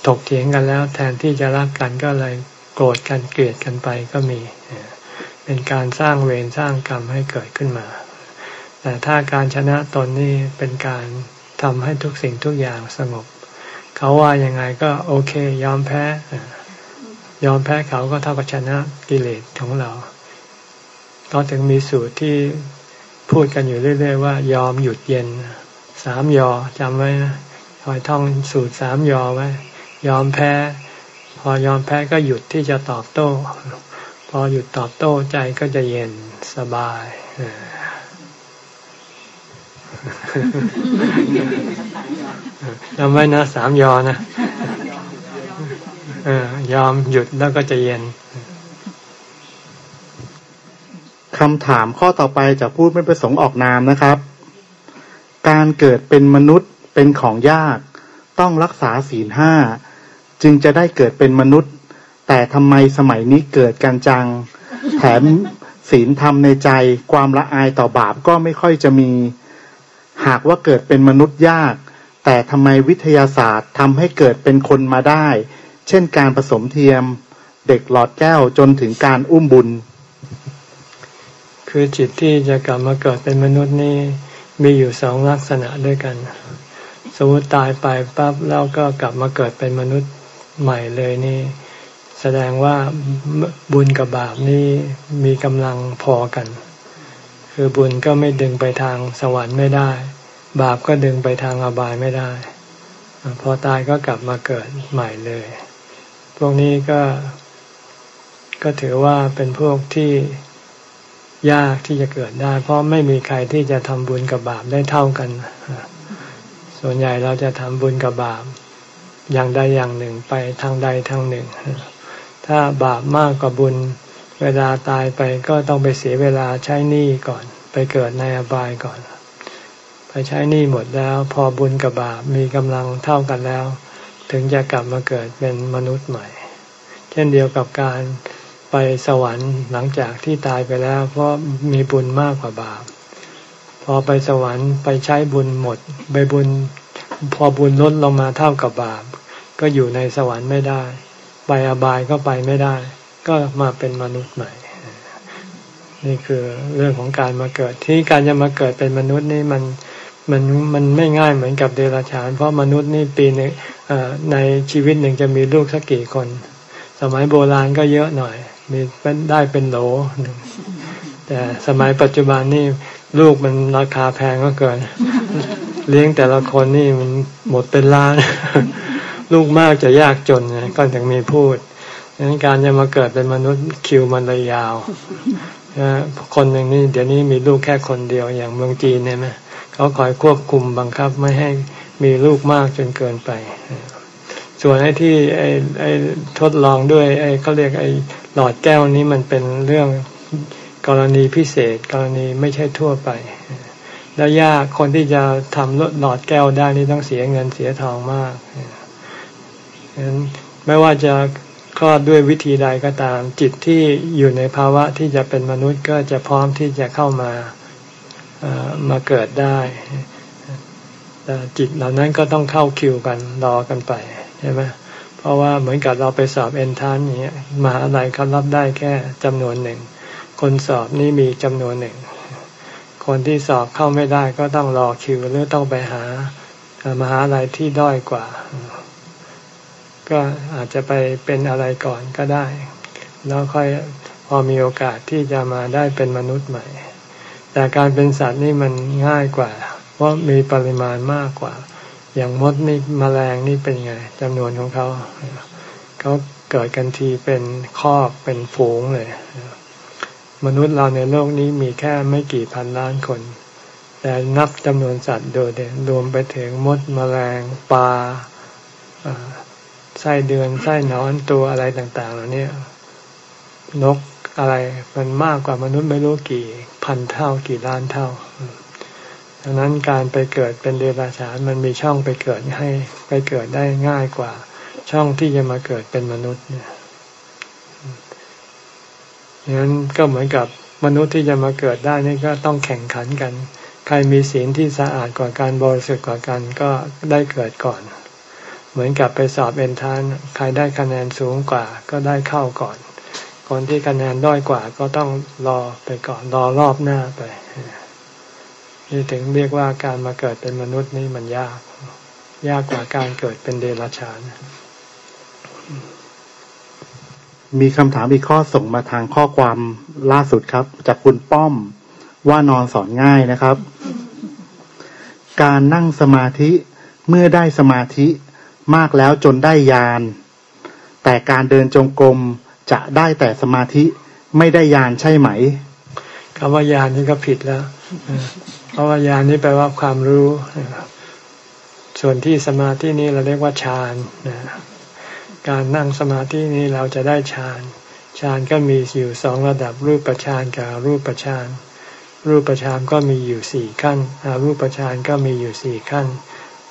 ถกเถียงกันแล้ว แทนที่จะรักกันก็เลยโกรธกันเกลียดกันไปก็มี เป็นการสร้างเวรสร้างกรรมให้เกิดขึ้นมา แต่ถ้าการชนะตนนี่เป็นการทำให้ทุกสิ่งทุกอย่างสงบ เขาว่ายังไงก็โอเค ยอมแพ้ ยอมแพ้เขาก็เท่ากับชนะกิเลสของเราก็ถึงมีสูตรที่ พูดกันอยู่เรื่อย ๆ ว่ายอมหยุดเย็นสามยอจำไว้นะคอยท่องสูตรสามยอไว้ ยอมแพ้ พอยอมแพ้ก็หยุดที่จะตอบโต้ พอหยุดตอบโต้ใจก็จะเย็นสบายจำไว้นะสามยอนะยอมหยุดแล้วก็จะเย็น คำถามข้อต่อไปจะพูดไม่ประสงค์ออกนามนะครับ การเกิดเป็นมนุษย์เป็นของยาก ต้องรักษาศีลห้าจึงจะได้เกิดเป็นมนุษย์ แต่ทำไมสมัยนี้เกิดกันจัง แถมศีลธรรมในใจความละอายต่อบาปก็ไม่ค่อยจะมี หากว่าเกิดเป็นมนุษย์ยาก แต่ทำไมวิทยาศาสตร์ทำให้เกิดเป็นคนมาได้ เช่นการผสมเทียม เด็กหลอดแก้วจนถึงการอุ้มบุญ คือจิตที่จะกลับมาเกิดเป็นมนุษย์นี่มีอยู่สองลักษณะด้วยกัน สมมติตายไปปั๊บแล้วก็กลับมาเกิดเป็นมนุษย์ใหม่เลยนี่ แสดงว่าบุญกับบาปนี่มีกำลังพอกัน คือบุญก็ไม่ดึงไปทางสวรรค์ไม่ได้ บาปก็ดึงไปทางอบายไม่ได้ พอตายก็กลับมาเกิดใหม่เลย พวกนี้ก็ ก็ถือว่าเป็นพวกที่ ยากที่จะเกิดได้ เพราะไม่มีใครที่จะทำบุญกับบาปได้เท่ากัน ส่วนใหญ่เราจะทำบุญกับบาปอย่างใดอย่างหนึ่งไปทางใดทางหนึ่ง ถ้าบาปมากกว่าบุญ เวลาตายไปก็ต้องไปเสียเวลาใช้หนี้ก่อน ไปเกิดในอบายก่อน ไปใช้หนี้หมดแล้ว พอบุญกับบาปมีกำลังเท่ากันแล้ว ถึงจะกลับมาเกิดเป็นมนุษย์ใหม่ เช่นเดียวกับการ ไปสวรรค์หลังจากที่ตายไปแล้ว เพราะมีบุญมากกว่าบาป พอไปสวรรค์ไปใช้บุญหมด ไปบุญ พอบุญลดลงมาเท่ากับบาป ก็อยู่ในสวรรค์ไม่ได้ ไปอบายก็ไปไม่ได้ ก็มาเป็นมนุษย์ใหม่ นี่คือเรื่องของการมาเกิด ที่การจะมาเกิดเป็นมนุษย์นี่มันมันมันไม่ง่ายเหมือนกับเดรัจฉาน เพราะมนุษย์นี่ปีนึงในชีวิตหนึ่งจะมีลูกสักกี่คน สมัยโบราณก็เยอะหน่อย มีเป็นได้เป็นโหลแต่สมัยปัจจุบันนี่ลูกมันราคาแพงก็เกิน เลี้ยงแต่ละคนนี่มันหมดเป็นล้าน ลูกมากจะยากจนก็ถึงมีพูดดังนั้นการจะมาเกิดเป็นมนุษย์คิวมันเลยยาวคนหนึ่งนี่เดี๋ยวนี้มีลูกแค่คนเดียวอย่างเมืองจีนเนี่ยไหมเขาคอยควบคุมบังคับไม่ให้มีลูกมากจนเกินไป ส่วนไอ้ที่ไอ้ไอ้ทดลองด้วยไอ้เขาเรียกไอ้ หลอดแก้วนี้มันเป็นเรื่องกรณีพิเศษ กรณีไม่ใช่ทั่วไป แล้วยากคนที่จะทำหลอดแก้วได้นี่ต้องเสียเงินเสียทองมากฉะนั้นไม่ว่าจะคลอดด้วยวิธีใดก็ตาม จิตที่อยู่ในภาวะที่จะเป็นมนุษย์ก็จะพร้อมที่จะเข้ามามาเกิดได้แต่จิตเหล่านั้นก็ต้องเข้าคิวกันรอกันไปใช่ไหม เพราะว่าเหมือนกับเราไปสอบเอนทานอย่างเงี้ยมหาลัยเขารับได้แค่จำนวนหนึ่ง คนสอบนี่มีจำนวนหนึ่ง คนที่สอบเข้าไม่ได้ก็ต้องรอคิวหรือต้องไปหามหาลัยที่ด้อยกว่า ก็อาจจะไปเป็นอะไรก่อนก็ได้ แล้วค่อยพอมีโอกาสที่จะมาได้เป็นมนุษย์ใหม่ แต่การเป็นสัตว์นี่มันง่ายกว่า เพราะมีปริมาณมากกว่า อย่างมดนี่มแมลงนี่เป็นไงจำนวนของเขาเขาเกิดกันทีเป็นคอกเป็นฝูงเลย มนุษย์เราในโลกนี้มีแค่ไม่กี่พันล้านคน แต่นับจำนวนสัตว์โดยเด่นรวมไปถึงมดมแมลงปลาไส้เดือนไส้นอนตัวอะไรต่างๆเหล่านี้นกอะไรมันมากกว่ามนุษย์ไม่รู้กี่พันเท่ากี่ล้านเท่า ดังนั้นการไปเกิดเป็นเดรัจฉานมันมีช่องไปเกิดให้ไปเกิดได้ง่ายกว่า ช่องที่จะมาเกิดเป็นมนุษย์เนี่ยดังนั้นก็เหมือนกับมนุษย์ที่จะมาเกิดได้นี่ก็ต้องแข่งขันกัน ใครมีศีลที่สะอาดกว่าการบริสุทธิ์กว่ากันก็ได้เกิดก่อน เหมือนกับไปสอบเอนทานใครได้คะแนนสูงกว่าก็ได้เข้าก่อน คนที่คะแนนด้อยกว่าก็ต้องรอไปก่อนรอรอบหน้าไป นี่ถึงเรียกว่าการมาเกิดเป็นมนุษย์นี่มันยาก ยากกว่าการเกิดเป็นเดรัจฉาน มีคำถามอีกข้อส่งมาทางข้อความล่าสุดครับ จากคุณป้อมว่านอนสอนง่ายนะครับ การนั่งสมาธิเมื่อได้สมาธิมากแล้วจนได้ยาน แต่การเดินจงกรมจะได้แต่สมาธิไม่ได้ยานใช่ไหมคำว่ายานนี่ก็ผิดแล้ว เพราะว่ายานนี่แปลว่าความรู้ ส่วนที่สมาธินี้เราเรียกว่าฌานการนั่งสมาธินี้เราจะได้ฌานฌานก็มีอยู่สองระดับรูปฌานกับรูปฌานรูปฌานก็มีอยู่สี่ขั้นอารูปฌานก็มีอยู่สี่ขั้น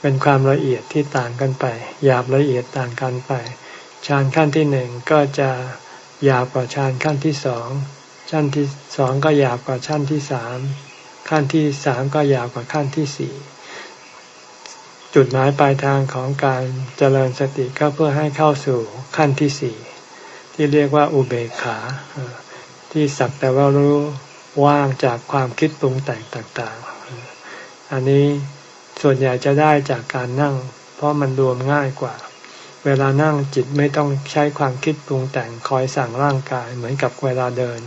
เป็นความละเอียดที่ต่างกันไปหยาบละเอียดต่างกันไปฌานขั้นที่หนึ่งก็จะหยาบกว่าฌานขั้นที่สองชั้นที่สองก็หยาบกว่าชั้นที่สาม ขั้นที่สามก็ยาบกว่าขั้นที่สี่จุดหมายปลายทางของการเจริญสติก็เพื่อให้เข้าสู่ขั้นที่สี่ที่เรียกว่าอุเบกขา ที่สักแต่ว่ารู้ว่างจากความคิดปรุงแต่งต่างๆ อันนี้ส่วนใหญ่จะได้จากการนั่ง เพราะมันรวมง่ายกว่า เวลานั่งจิตไม่ต้องใช้ความคิดปรุงแต่งคอยสั่งร่างกายเหมือนกับเวลาเดิน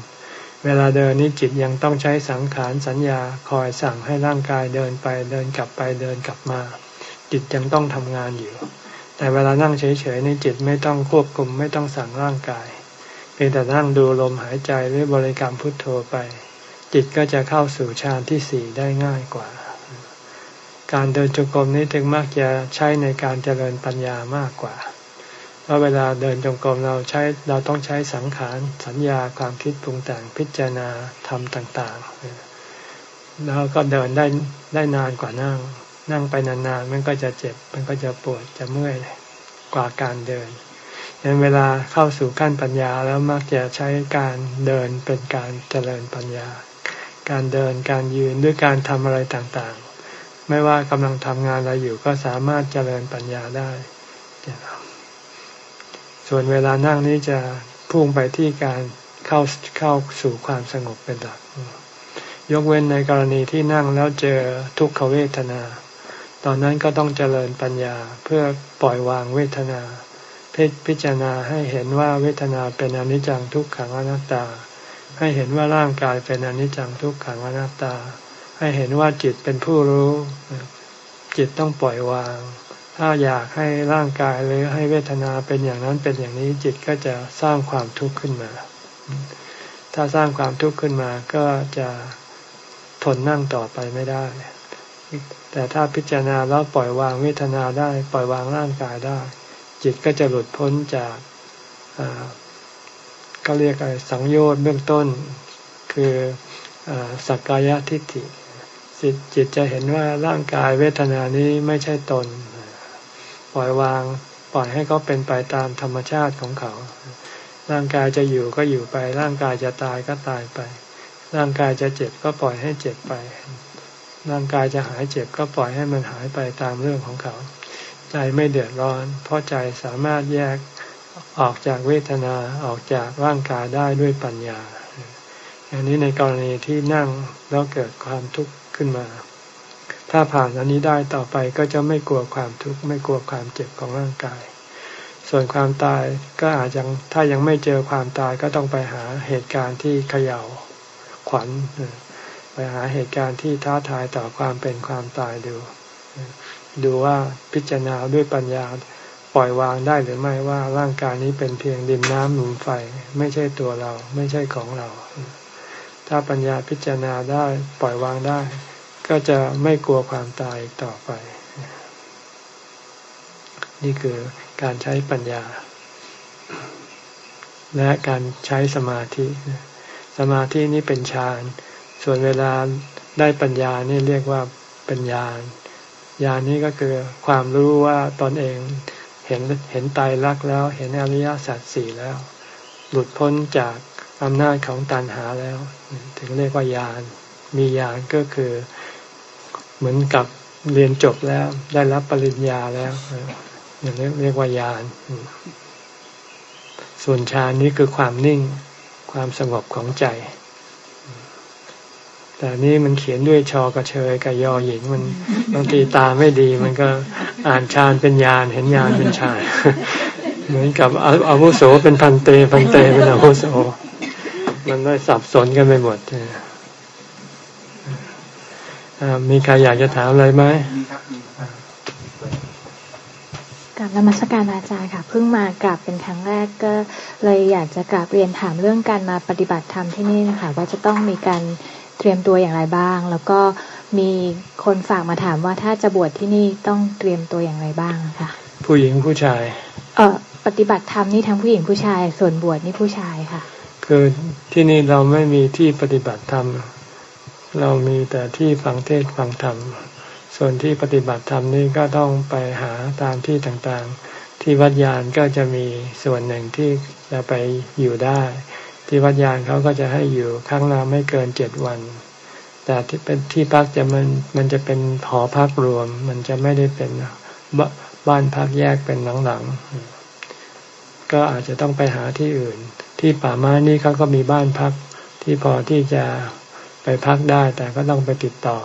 เวลาเดินนี้จิตยังต้องใช้สังขารสัญญาคอยสั่งให้ร่างกายเดินไปเดินกลับไปเดินกลับมา จิตยังต้องทำงานอยู่ แต่เวลานั่งเฉยๆนี่จิตไม่ต้องควบคุมไม่ต้องสั่งร่างกายเพียงแต่นั่งดูลมหายใจหรือบริกรรมพุทโธไป จิตก็จะเข้าสู่ฌานที่สี่ได้ง่ายกว่า การเดินจงกรมนี้ถึงมักจะใช้ในการเจริญปัญญามากกว่า เพราะเวลาเดินจงกรมเราใช้เราต้องใช้สังขารสัญญาความคิดปรุงแต่งพิจารณาทำต่างๆ แล้วก็เดินได้ได้นานกว่านั่ง นั่งไปนานๆ มันก็จะเจ็บ มันก็จะปวดจะเมื่อยกว่าการเดินยันเวลาเข้าสู่ขั้นปัญญาแล้วมักจะใช้การเดินเป็นการเจริญปัญญา การเดินการยืนด้วยการทำอะไรต่างๆ ไม่ว่ากำลังทำงานอะไรอยู่ก็สามารถเจริญปัญญาได้ ส่วนเวลานั่งนี้จะพุ่งไปที่การเข้าเข้าสู่ความสงบเป็นหลัก ยกเว้นในกรณีที่นั่งแล้วเจอทุกขเวทนา ตอนนั้นก็ต้องเจริญปัญญาเพื่อปล่อยวางเวทนาพิจารณาให้เห็นว่าเวทนาเป็นอนิจจังทุกขังอนัตตา ให้เห็นว่าร่างกายเป็นอนิจจังทุกขังอนัตตา ให้เห็นว่าจิตเป็นผู้รู้ จิตต้องปล่อยวาง ถ้าอยากให้ร่างกายหรือให้เวทนาเป็นอย่างนั้นเป็นอย่างนี้จิตก็จะสร้างความทุกข์ขึ้นมา ถ้าสร้างความทุกข์ขึ้นมาก็จะทนนั่งต่อไปไม่ได้ แต่ถ้าพิจารณาแล้วปล่อยวางเวทนาได้ ปล่อยวางร่างกายได้ จิตก็จะหลุดพ้นจากก็เรียกอะไรสังโยชน์เบื้องต้น คือสักกายทิฏฐิจิตจะเห็นว่าร่างกายเวทนานี้ไม่ใช่ตน ปล่อยวาง ปล่อยให้เขาเป็นไปตามธรรมชาติของเขา ร่างกายจะอยู่ก็อยู่ไป ร่างกายจะตายก็ตายไป ร่างกายจะเจ็บก็ปล่อยให้เจ็บไป ร่างกายจะหายเจ็บก็ปล่อยให้มันหายไปตามเรื่องของเขา ใจไม่เดือดร้อน เพราะใจสามารถแยกออกจากเวทนาออกจากร่างกายได้ด้วยปัญญา อันนี้ในกรณีที่นั่งแล้วเกิดความทุกข์ขึ้นมา ถ้าผ่านอันนี้ได้ต่อไปก็จะไม่กลัวความทุกข์ไม่กลัวความเจ็บของร่างกาย ส่วนความตายก็อาจจะถ้ายังไม่เจอความตายก็ต้องไปหาเหตุการณ์ที่เขย่าขวัญไปหาเหตุการณ์ที่ท้าทายต่อความเป็นความตายดู ดูว่าพิจารณาด้วยปัญญาปล่อยวางได้หรือไม่ว่าร่างกายนี้เป็นเพียงดินน้ำลมไฟ ไม่ใช่ตัวเรา ไม่ใช่ของเรา ถ้าปัญญาพิจารณาได้ปล่อยวางได้ ก็จะไม่กลัวความตายต่อไป นี่คือการใช้ปัญญา และการใช้สมาธิ สมาธินี้เป็นฌาน ส่วนเวลาได้ปัญญานี่เรียกว่าเป็นญาณญาณนี้ก็คือความรู้ว่าตนเองเห็นเห็นตายรักแล้ว เห็นอริยสัจสี่แล้ว หลุดพ้นจากอำนาจของตัณหาแล้ว ถึงเรียกว่าญาณมีญาณก็คือ เหมือนกับเรียนจบแล้วได้รับปริญญาแล้วอย่างนี้เรียกว่าญาณส่วนฌานนี้คือความนิ่งความสงบของใจ แต่นี่มันเขียนด้วยชอกระเชยกับยอหญิงมันบางทีตาไม่ดี มันก็อ่านฌานเป็นญาณเห็นญาณเป็นฌานเหมือนกับอาวุโสเป็นพันเตพันเตเป็นอาวุโสมันได้สับสนกันไปหมด มีใครอยากจะถามอะไรไหมมีครับกับนมัสการอาจารย์ค่ะ เพิ่งมากราบเป็นครั้งแรกก็เลยอยากจะกราบเรียนถามเรื่องการมาปฏิบัติธรรมที่นี่นะคะว่าจะต้องมีการเตรียมตัวอย่างไรบ้าง แล้วก็มีคนฝากมาถามว่าถ้าจะบวชที่นี่ต้องเตรียมตัวอย่างไรบ้างค่ะผู้หญิงผู้ชาย เอ่อปฏิบัติธรรมนี่ทั้งผู้หญิงผู้ชาย ส่วนบวชนี่ผู้ชายค่ะ คือที่นี่เราไม่มีที่ปฏิบัติธรรม เรามีแต่ที่ฟังเทศฟังธรรม ส่วนที่ปฏิบัติธรรมนี่ก็ต้องไปหาตามที่ต่างๆ ที่วัดยานก็จะมีส่วนหนึ่งที่จะไปอยู่ได้ ที่วัดยานเขาก็จะให้อยู่ครั้งละไม่เกินเจ็ดวัน แต่ที่เป็นที่พักจะมันมันจะเป็นหอพักรวม มันจะไม่ได้เป็นบ้านพักแยกเป็นหลังๆ ก็อาจจะต้องไปหาที่อื่น ที่ป่าไม้นี่เขาก็มีบ้านพักที่พอที่จะ ไปพักได้แต่ก็ต้องไปติดต่อ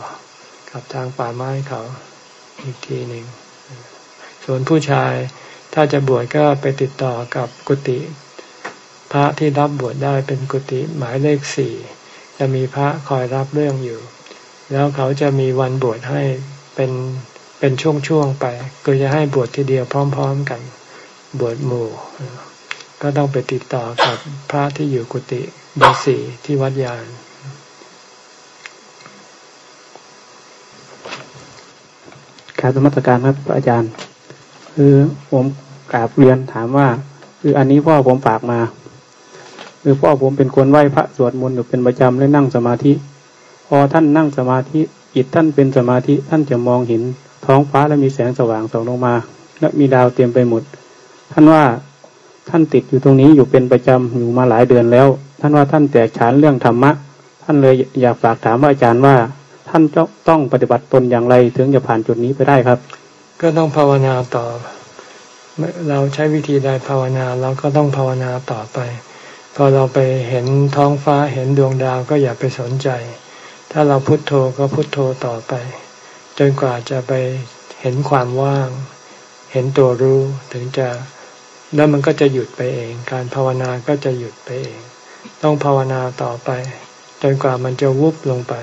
กับทางป่าไม้เขาอีกทีหนึ่ง ส่วนผู้ชายถ้าจะบวชก็ไปติดต่อกับกุฏิพระที่รับบวชได้เป็นกุฏิหมายเลขสี่จะมีพระคอยรับเรื่องอยู่ แล้วเขาจะมีวันบวชให้เป็นเป็นช่วงๆไป ก็จะให้บวชทีเดียวพร้อม ๆกัน บวชหมู่ ก็ต้องไปติดต่อกับพระที่อยู่กุฏิเบอร์สี่ที่วัดยาน การสมัสการครับอาจารย์ คือผมกราบเรียนถามว่า คืออันนี้พ่อผมฝากมาคือพ่อผมเป็นคนไหว้พระสวดมนต์อยู่เป็นประจำและนั่งสมาธิ พอท่านนั่งสมาธิจิตท่านเป็นสมาธิท่านจะมองเห็นท้องฟ้าและมีแสงสว่างส่องลงมา และมีดาวเต็มไปหมด ท่านว่าท่านติดอยู่ตรงนี้อยู่เป็นประจำอยู่มาหลายเดือนแล้ว ท่านว่าท่านแตกฉานเรื่องธรรมะ ท่านเลยอยากฝากถามว่าอาจารย์ว่า ท่านจะต้องปฏิบัติตนอย่างไรถึงจะผ่านจุดนี้ไปได้ครับ ก็ต้องภาวนาต่อ เราใช้วิธีใดภาวนาเราก็ต้องภาวนาต่อไป พอเราไปเห็นท้องฟ้าเห็นดวงดาวก็อย่าไปสนใจ ถ้าเราพุโทโธก็พุโทโธต่อไป จนกว่าจะไปเห็นความว่าง เห็นตัวรู้ถึงจะแล้วมันก็จะหยุดไปเอง การภาวนาก็จะหยุดไปเอง ต้องภาวนาต่อไป จนกว่ามันจะวุบลงไป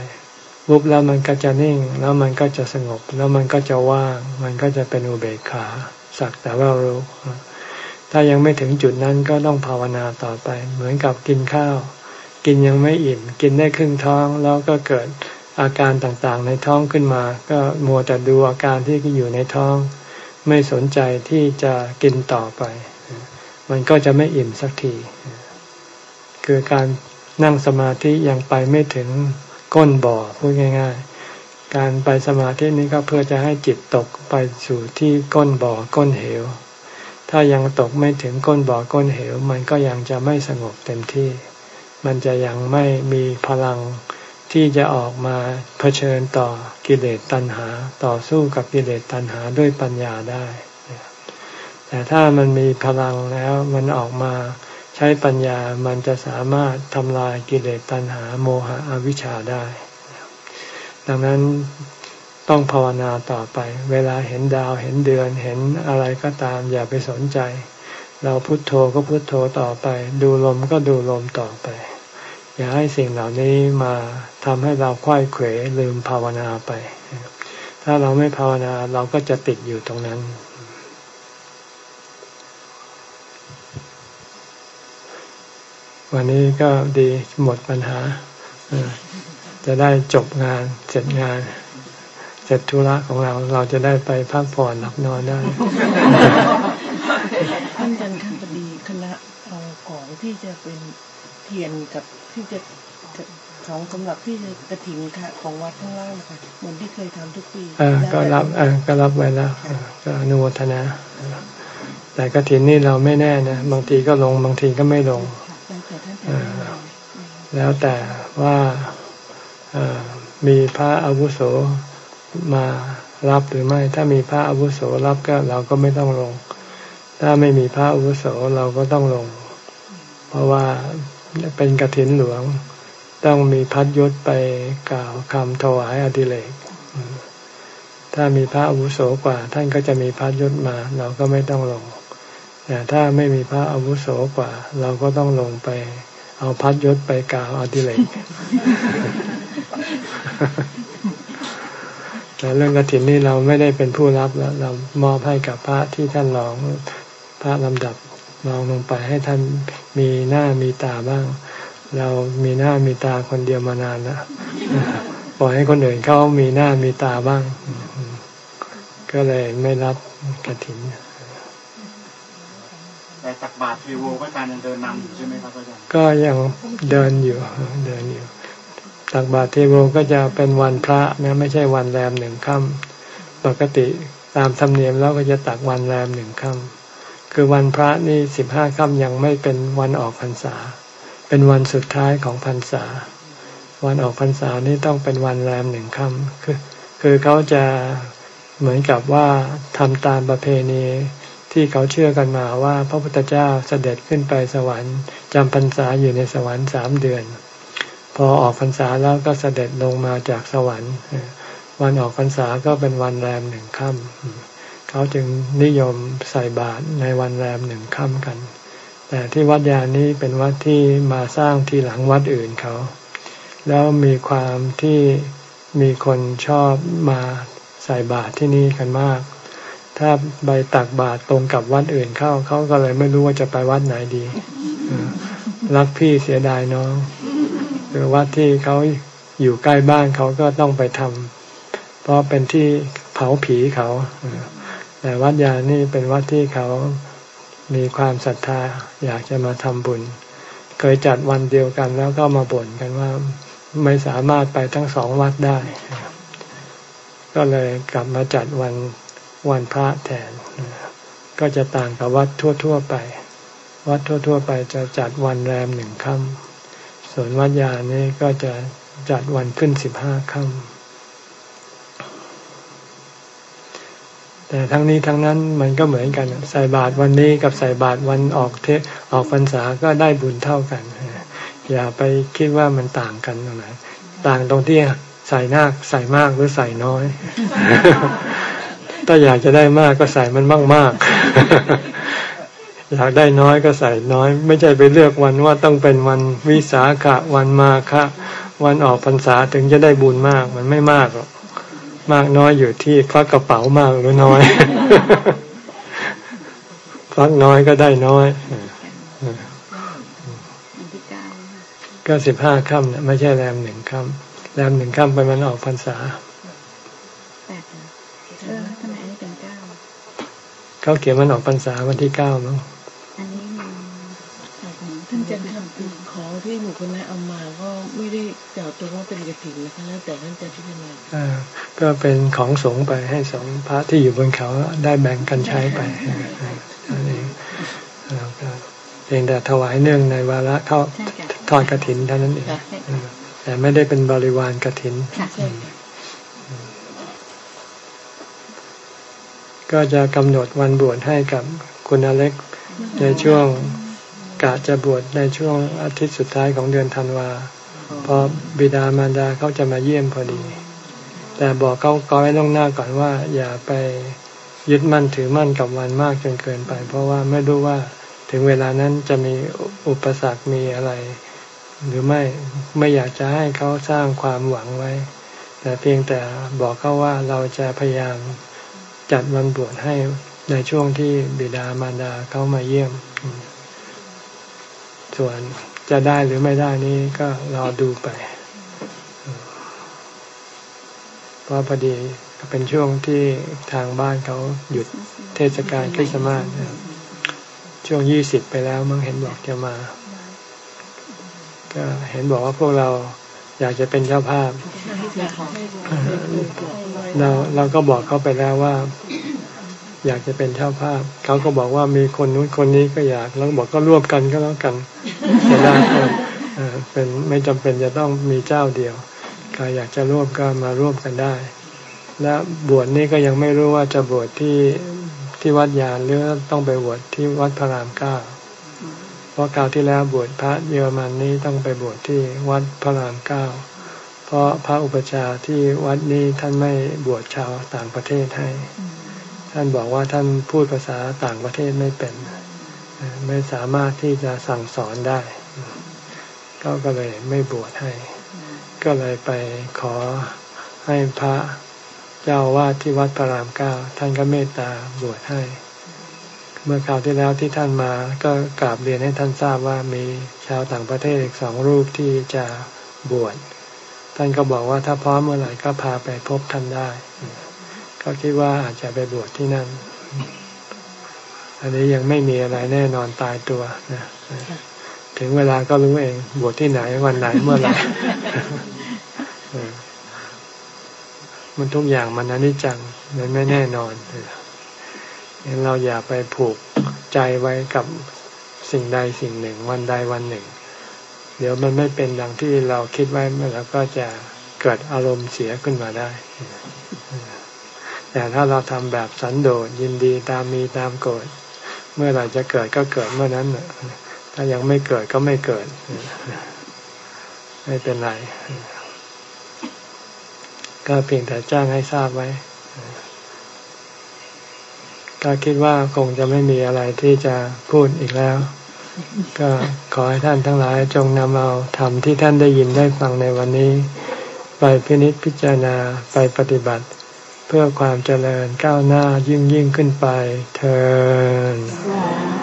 วุบแล้วมันก็จะนิ่ง แล้วมันก็จะสงบ แล้วมันก็จะว่าง มันก็จะเป็นอุเบกขาสักแต่ว่ารู้ ถ้ายังไม่ถึงจุดนั้นก็ต้องภาวนาต่อไป เหมือนกับกินข้าว กินยังไม่อิ่ม กินได้ครึ่งท้อง แล้วก็เกิดอาการต่างๆ ในท้องขึ้นมา ก็มัวแต่ดูอาการที่อยู่ในท้อง ไม่สนใจที่จะกินต่อไป มันก็จะไม่อิ่มสักที คือการนั่งสมาธิยังไปไม่ถึง ก้นบ่อพูดง่าย ๆ การไปสมาธินี้ก็เพื่อจะให้จิตตกไปสู่ที่ก้นบ่อก้นเหว ถ้ายังตกไม่ถึงก้นบ่อก้นเหว มันก็ยังจะไม่สงบเต็มที่ มันจะยังไม่มีพลังที่จะออกมาเผชิญต่อกิเลสตัณหา ต่อสู้กับกิเลสตัณหาด้วยปัญญาได้ แต่ถ้ามันมีพลังแล้วมันออกมา ใช้ปัญญามันจะสามารถทำลายกิเลสตัณหาโมหะอวิชชาได้ ดังนั้นต้องภาวนาต่อไป เวลาเห็นดาวเห็นเดือนเห็นอะไรก็ตามอย่าไปสนใจ เราพุโทโธก็พุโทโธต่อไป ดูลมก็ดูลมต่อไป อย่าให้สิ่งเหล่านี้มาทำให้เราคว้ยเขวลืมภาวนาไป ถ้าเราไม่ภาวนาเราก็จะติดอยู่ตรงนั้น วันนี้ก็ดีหมดปัญหา จะได้จบงานเสร็จงาน เสร็จธุระของเราเราจะได้ไปพักผ่อนหลับนอนได้ท่านจันทร์ดีคณะเอาของที่จะเป็นเทียนกับที่จะของสำหรับที่จะกระถิ่นค่ะของวัดข้างล่างนะคะเหมือนที่เคยทำทุกปีก็รับก็รับไว้แล้วก็อนุโมทนา แต่กระถินนี่เราไม่แน่นะบางทีก็ลงบางทีก็ไม่ลง แล้วแต่ว่ามีพระอาวุโสมารับหรือไม่ ถ้ามีพระอาวุโสรับก็เราก็ไม่ต้องลง ถ้าไม่มีพระอาวุโสเราก็ต้องลง เพราะว่าเป็นกระถินหลวง ต้องมีพัดยศไปกล่าวคำถวายอดิเรกถ้ามีพระอาวุโสกว่า ท่านก็จะมีพัดยศมา เราก็ไม่ต้องลง แต่ถ้าไม่มีพระอาวุโสกว่า เราก็ต้องลงไป เอาพัดยศไปกล่าวอดิเรกแต่เรื่องกระถินนี่เราไม่ได้เป็นผู้รับแล้ว เรามอบให้กับพระที่ท่านรองพระลำดับมองลงไปให้ท่านมีหน้ามีตาบ้าง เรามีหน้ามีตาคนเดียวมานานแล้วปล่อยให้คนอื่นเขามีหน้ามีตาบ้าง ก็เลยไม่รับกระถิน แต่ตักบาตรเทโวก็การยังเดินนำอยู่ใช่ไหมครับอาจารย์ก็ยังเดินอยู่เดินอยู่ตักบาตรเทโวก็จะเป็นวันพระนะไม่ใช่วันแรมหนึ่งค่ำปกติตามธรรมเนียมแล้วก็จะตักวันแรมหนึ่งค่ำคือวันพระนี่สิบห้าค่ำยังไม่เป็นวันออกพรรษา เป็นวันสุดท้ายของพรรษา วันออกพรรษานี่ต้องเป็นวันแรมหนึ่งค่ำคือคือเขาจะเหมือนกับว่าทำตามประเพณี ที่เขาเชื่อกันมาว่า พระพุทธเจ้าเสด็จขึ้นไปสวรรค์จำพรรษาอยู่ในสวรรค์สามเดือน พอออกพรรษาแล้วก็เสด็จลงมาจากสวรรค์ วันออกพรรษาก็เป็นวันแรมหนึ่งค่ำเขาจึงนิยมใส่บาตรในวันแรมหนึ่งค่ำกัน แต่ที่วัดยานี้เป็นวัดที่มาสร้างทีหลังวัดอื่นเขา แล้วมีความที่มีคนชอบมาใส่บาตรที่นี่กันมาก ถ้าใบตักบาตรตรงกับวัดอื่นเข้า เขาก็เลยไม่รู้ว่าจะไปวัดไหนดี รักพี่เสียดายน้องคือวัดที่เขาอยู่ใกล้บ้านเขาก็ต้องไปทำเพราะเป็นที่เผาผีเขาแต่วัดยานี่เป็นวัดที่เขามีความศรัทธาอยากจะมาทำบุญ เคยจัดวันเดียวกันแล้วก็มาบ่นกันว่าไม่สามารถไปทั้งสองวัดได้ ก็เลยกลับมาจัดวัน วันพระแทน ก็จะต่างกับวัดทั่ว ๆ ไป วัดทั่ว ๆ ไปจะจัดวันแรมหนึ่งค่ำส่วนวัดยานี่ก็จะจัดวันขึ้นสิบห้าค่ำแต่ทั้งนี้ทั้งนั้นมันก็เหมือนกันใส่บาตรวันนี้กับใส่บาตรวันออกเทออกพรรษาก็ได้บุญเท่ากัน อย่าไปคิดว่ามันต่างกันตรงไหนต่างตรงที่ใส่นาคใส่มากหรือใส่น้อย ถ้าอยากจะได้มากก็ใส่มันมากมากอยากได้น้อยก็ใส่น้อย ไม่ใช่ไปเลือกวันว่าต้องเป็นวันวิสาขะ วันมาฆะวันออกพรรษาถึงจะได้บุญมาก มันไม่มากหรอกมากน้อยอยู่ที่ควักกระเป๋ามากหรือน้อยควักน้อยก็ได้น้อยก็สิบห้าค่ำเนี่ยไม่ใช่แรมหนึ่งค่ำแรมหนึ่งค่ำไปมันออกพรรษา เขาเขียนมันออกพรรษาวันที่เก้ามั้งท่านจะทำของที่หนูคนนั้นเอามาก็ไม่ได้เจาะตัวว่าเป็นกระถิ่นนะคะแล้วแต่ท่านจะพิจารณาอ่าก็เป็นของสงไปให้สองพระที่อยู่บนเขาได้แบ่งกันใช้ไปนั่นเองแล้วก็เพียงแต่ถวายเนื่องในวาระเข้าทอดกระถินเท่านั้นเองแต่ไม่ได้เป็นบริวารกระถิน ก็จะกำหนดวันบวชให้กับคุณอเล็กในช่วงกะจะบวชในช่วงอาทิตย์สุดท้ายของเดือนธันวาเพอบิดามารดาเขาจะมาเยี่ยมพอดี แต่บอกเขาก้อยล่วงหน้าก่อนว่า อย่าไปยึดมั่นถือมั่นกับวันมากจนเกินไป เพราะว่าไม่รู้ว่าถึงเวลานั้นจะมีอุปสรรคมีอะไร หรือไม่ไม่อยากจะให้เขาสร้างความหวังไว้ แต่เพียงแต่บอกเขาว่าเราจะพยายาม จัดวันบวชให้ในช่วงที่บิดามารดาเขามาเยี่ยม ส่วนจะได้หรือไม่ได้นี้ก็รอดูไปเพราะพอดีเป็นช่วงที่ทางบ้านเขาหยุดเทศกาลคริสต์มาสช่วงยี่สิบไปแล้วมังเห็นบอกจะมา ก็เห็นบอกว่าพวกเราอยากจะเป็นเจ้าภาพ เราเราก็บอกเขาไปแล้วว่า อยากจะเป็นเจ้าภาพ เขาก็บอกว่ามีคนนู้นคนนี้ก็อยากแล้วบอกก็ร่วมกันก็แล้วกันจะได้เป็นไม่จำเป็นจะต้องมีเจ้าเดียวใครอยากจะร่วมก็มาร่วมกันได้ และบวชนี่ก็ยังไม่รู้ว่าจะบวชที่ที่วัดยานหรือต้องไปบวชที่วัดพระรามเก้าเพราะคราวที่แล้วบวชพระเยอรมันนี้ต้องไปบวชที่วัดพระรามเก้า เพราะพระอุปชาที่วัดนี้ท่านไม่บวชชาวต่างประเทศให้ ท่านบอกว่าท่านพูดภาษาต่างประเทศไม่เป็น ไม่สามารถที่จะสั่งสอนได้ ก็ก็เลยไม่บวชให้ ก็เลยไปขอให้พระเจ้าวาดที่วัดพระรามเก้าท่านก็เมตตาบวชให้ เมื่อคราวที่แล้วที่ท่านมาก็กราบเรียนให้ท่านทราบว่ามีชาวต่างประเทศอีกสองรูปที่จะบวช ท่านก็บอกว่าถ้าพร้อมเมื่อไหร่ก็พาไปพบท่านได้ ก็คิดว่าอาจจะไปบวชที่นั่น อันนี้ยังไม่มีอะไรแน่นอนตายตัวนะถึงเวลาก็รู้เองบวชที่ไหนวันไหนเมื่อไหร่มันทุกอย่างมันอนิจจังมันไม่แน่นอนเเราอย่าไปผูกใจไว้กับสิ่งใดสิ่งหนึ่ง วันใดวันหนึ่ง เดี๋ยวมันไม่เป็นดังที่เราคิดไว้แล้วก็จะเกิดอารมณ์เสียขึ้นมาได้ แต่ถ้าเราทำแบบสันโดษยินดีตามมีตามเกิด เมื่อไหร่จะเกิดก็เกิดเมื่อนั้นถ้ายังไม่เกิดก็ไม่เกิด ไม่เป็นไร ก็เพียงแต่แจ้งให้ทราบไว้ก็คิดว่าคงจะไม่มีอะไรที่จะพูดอีกแล้ว ก็ขอให้ท่านทั้งหลายจงนำเอาธรรมที่ท่านได้ยินได้ฟังในวันนี้ ไปพินิจพิจารณาไปปฏิบัติ เพื่อความเจริญก้าวหน้ายิ่งยิ่งขึ้นไปเธอ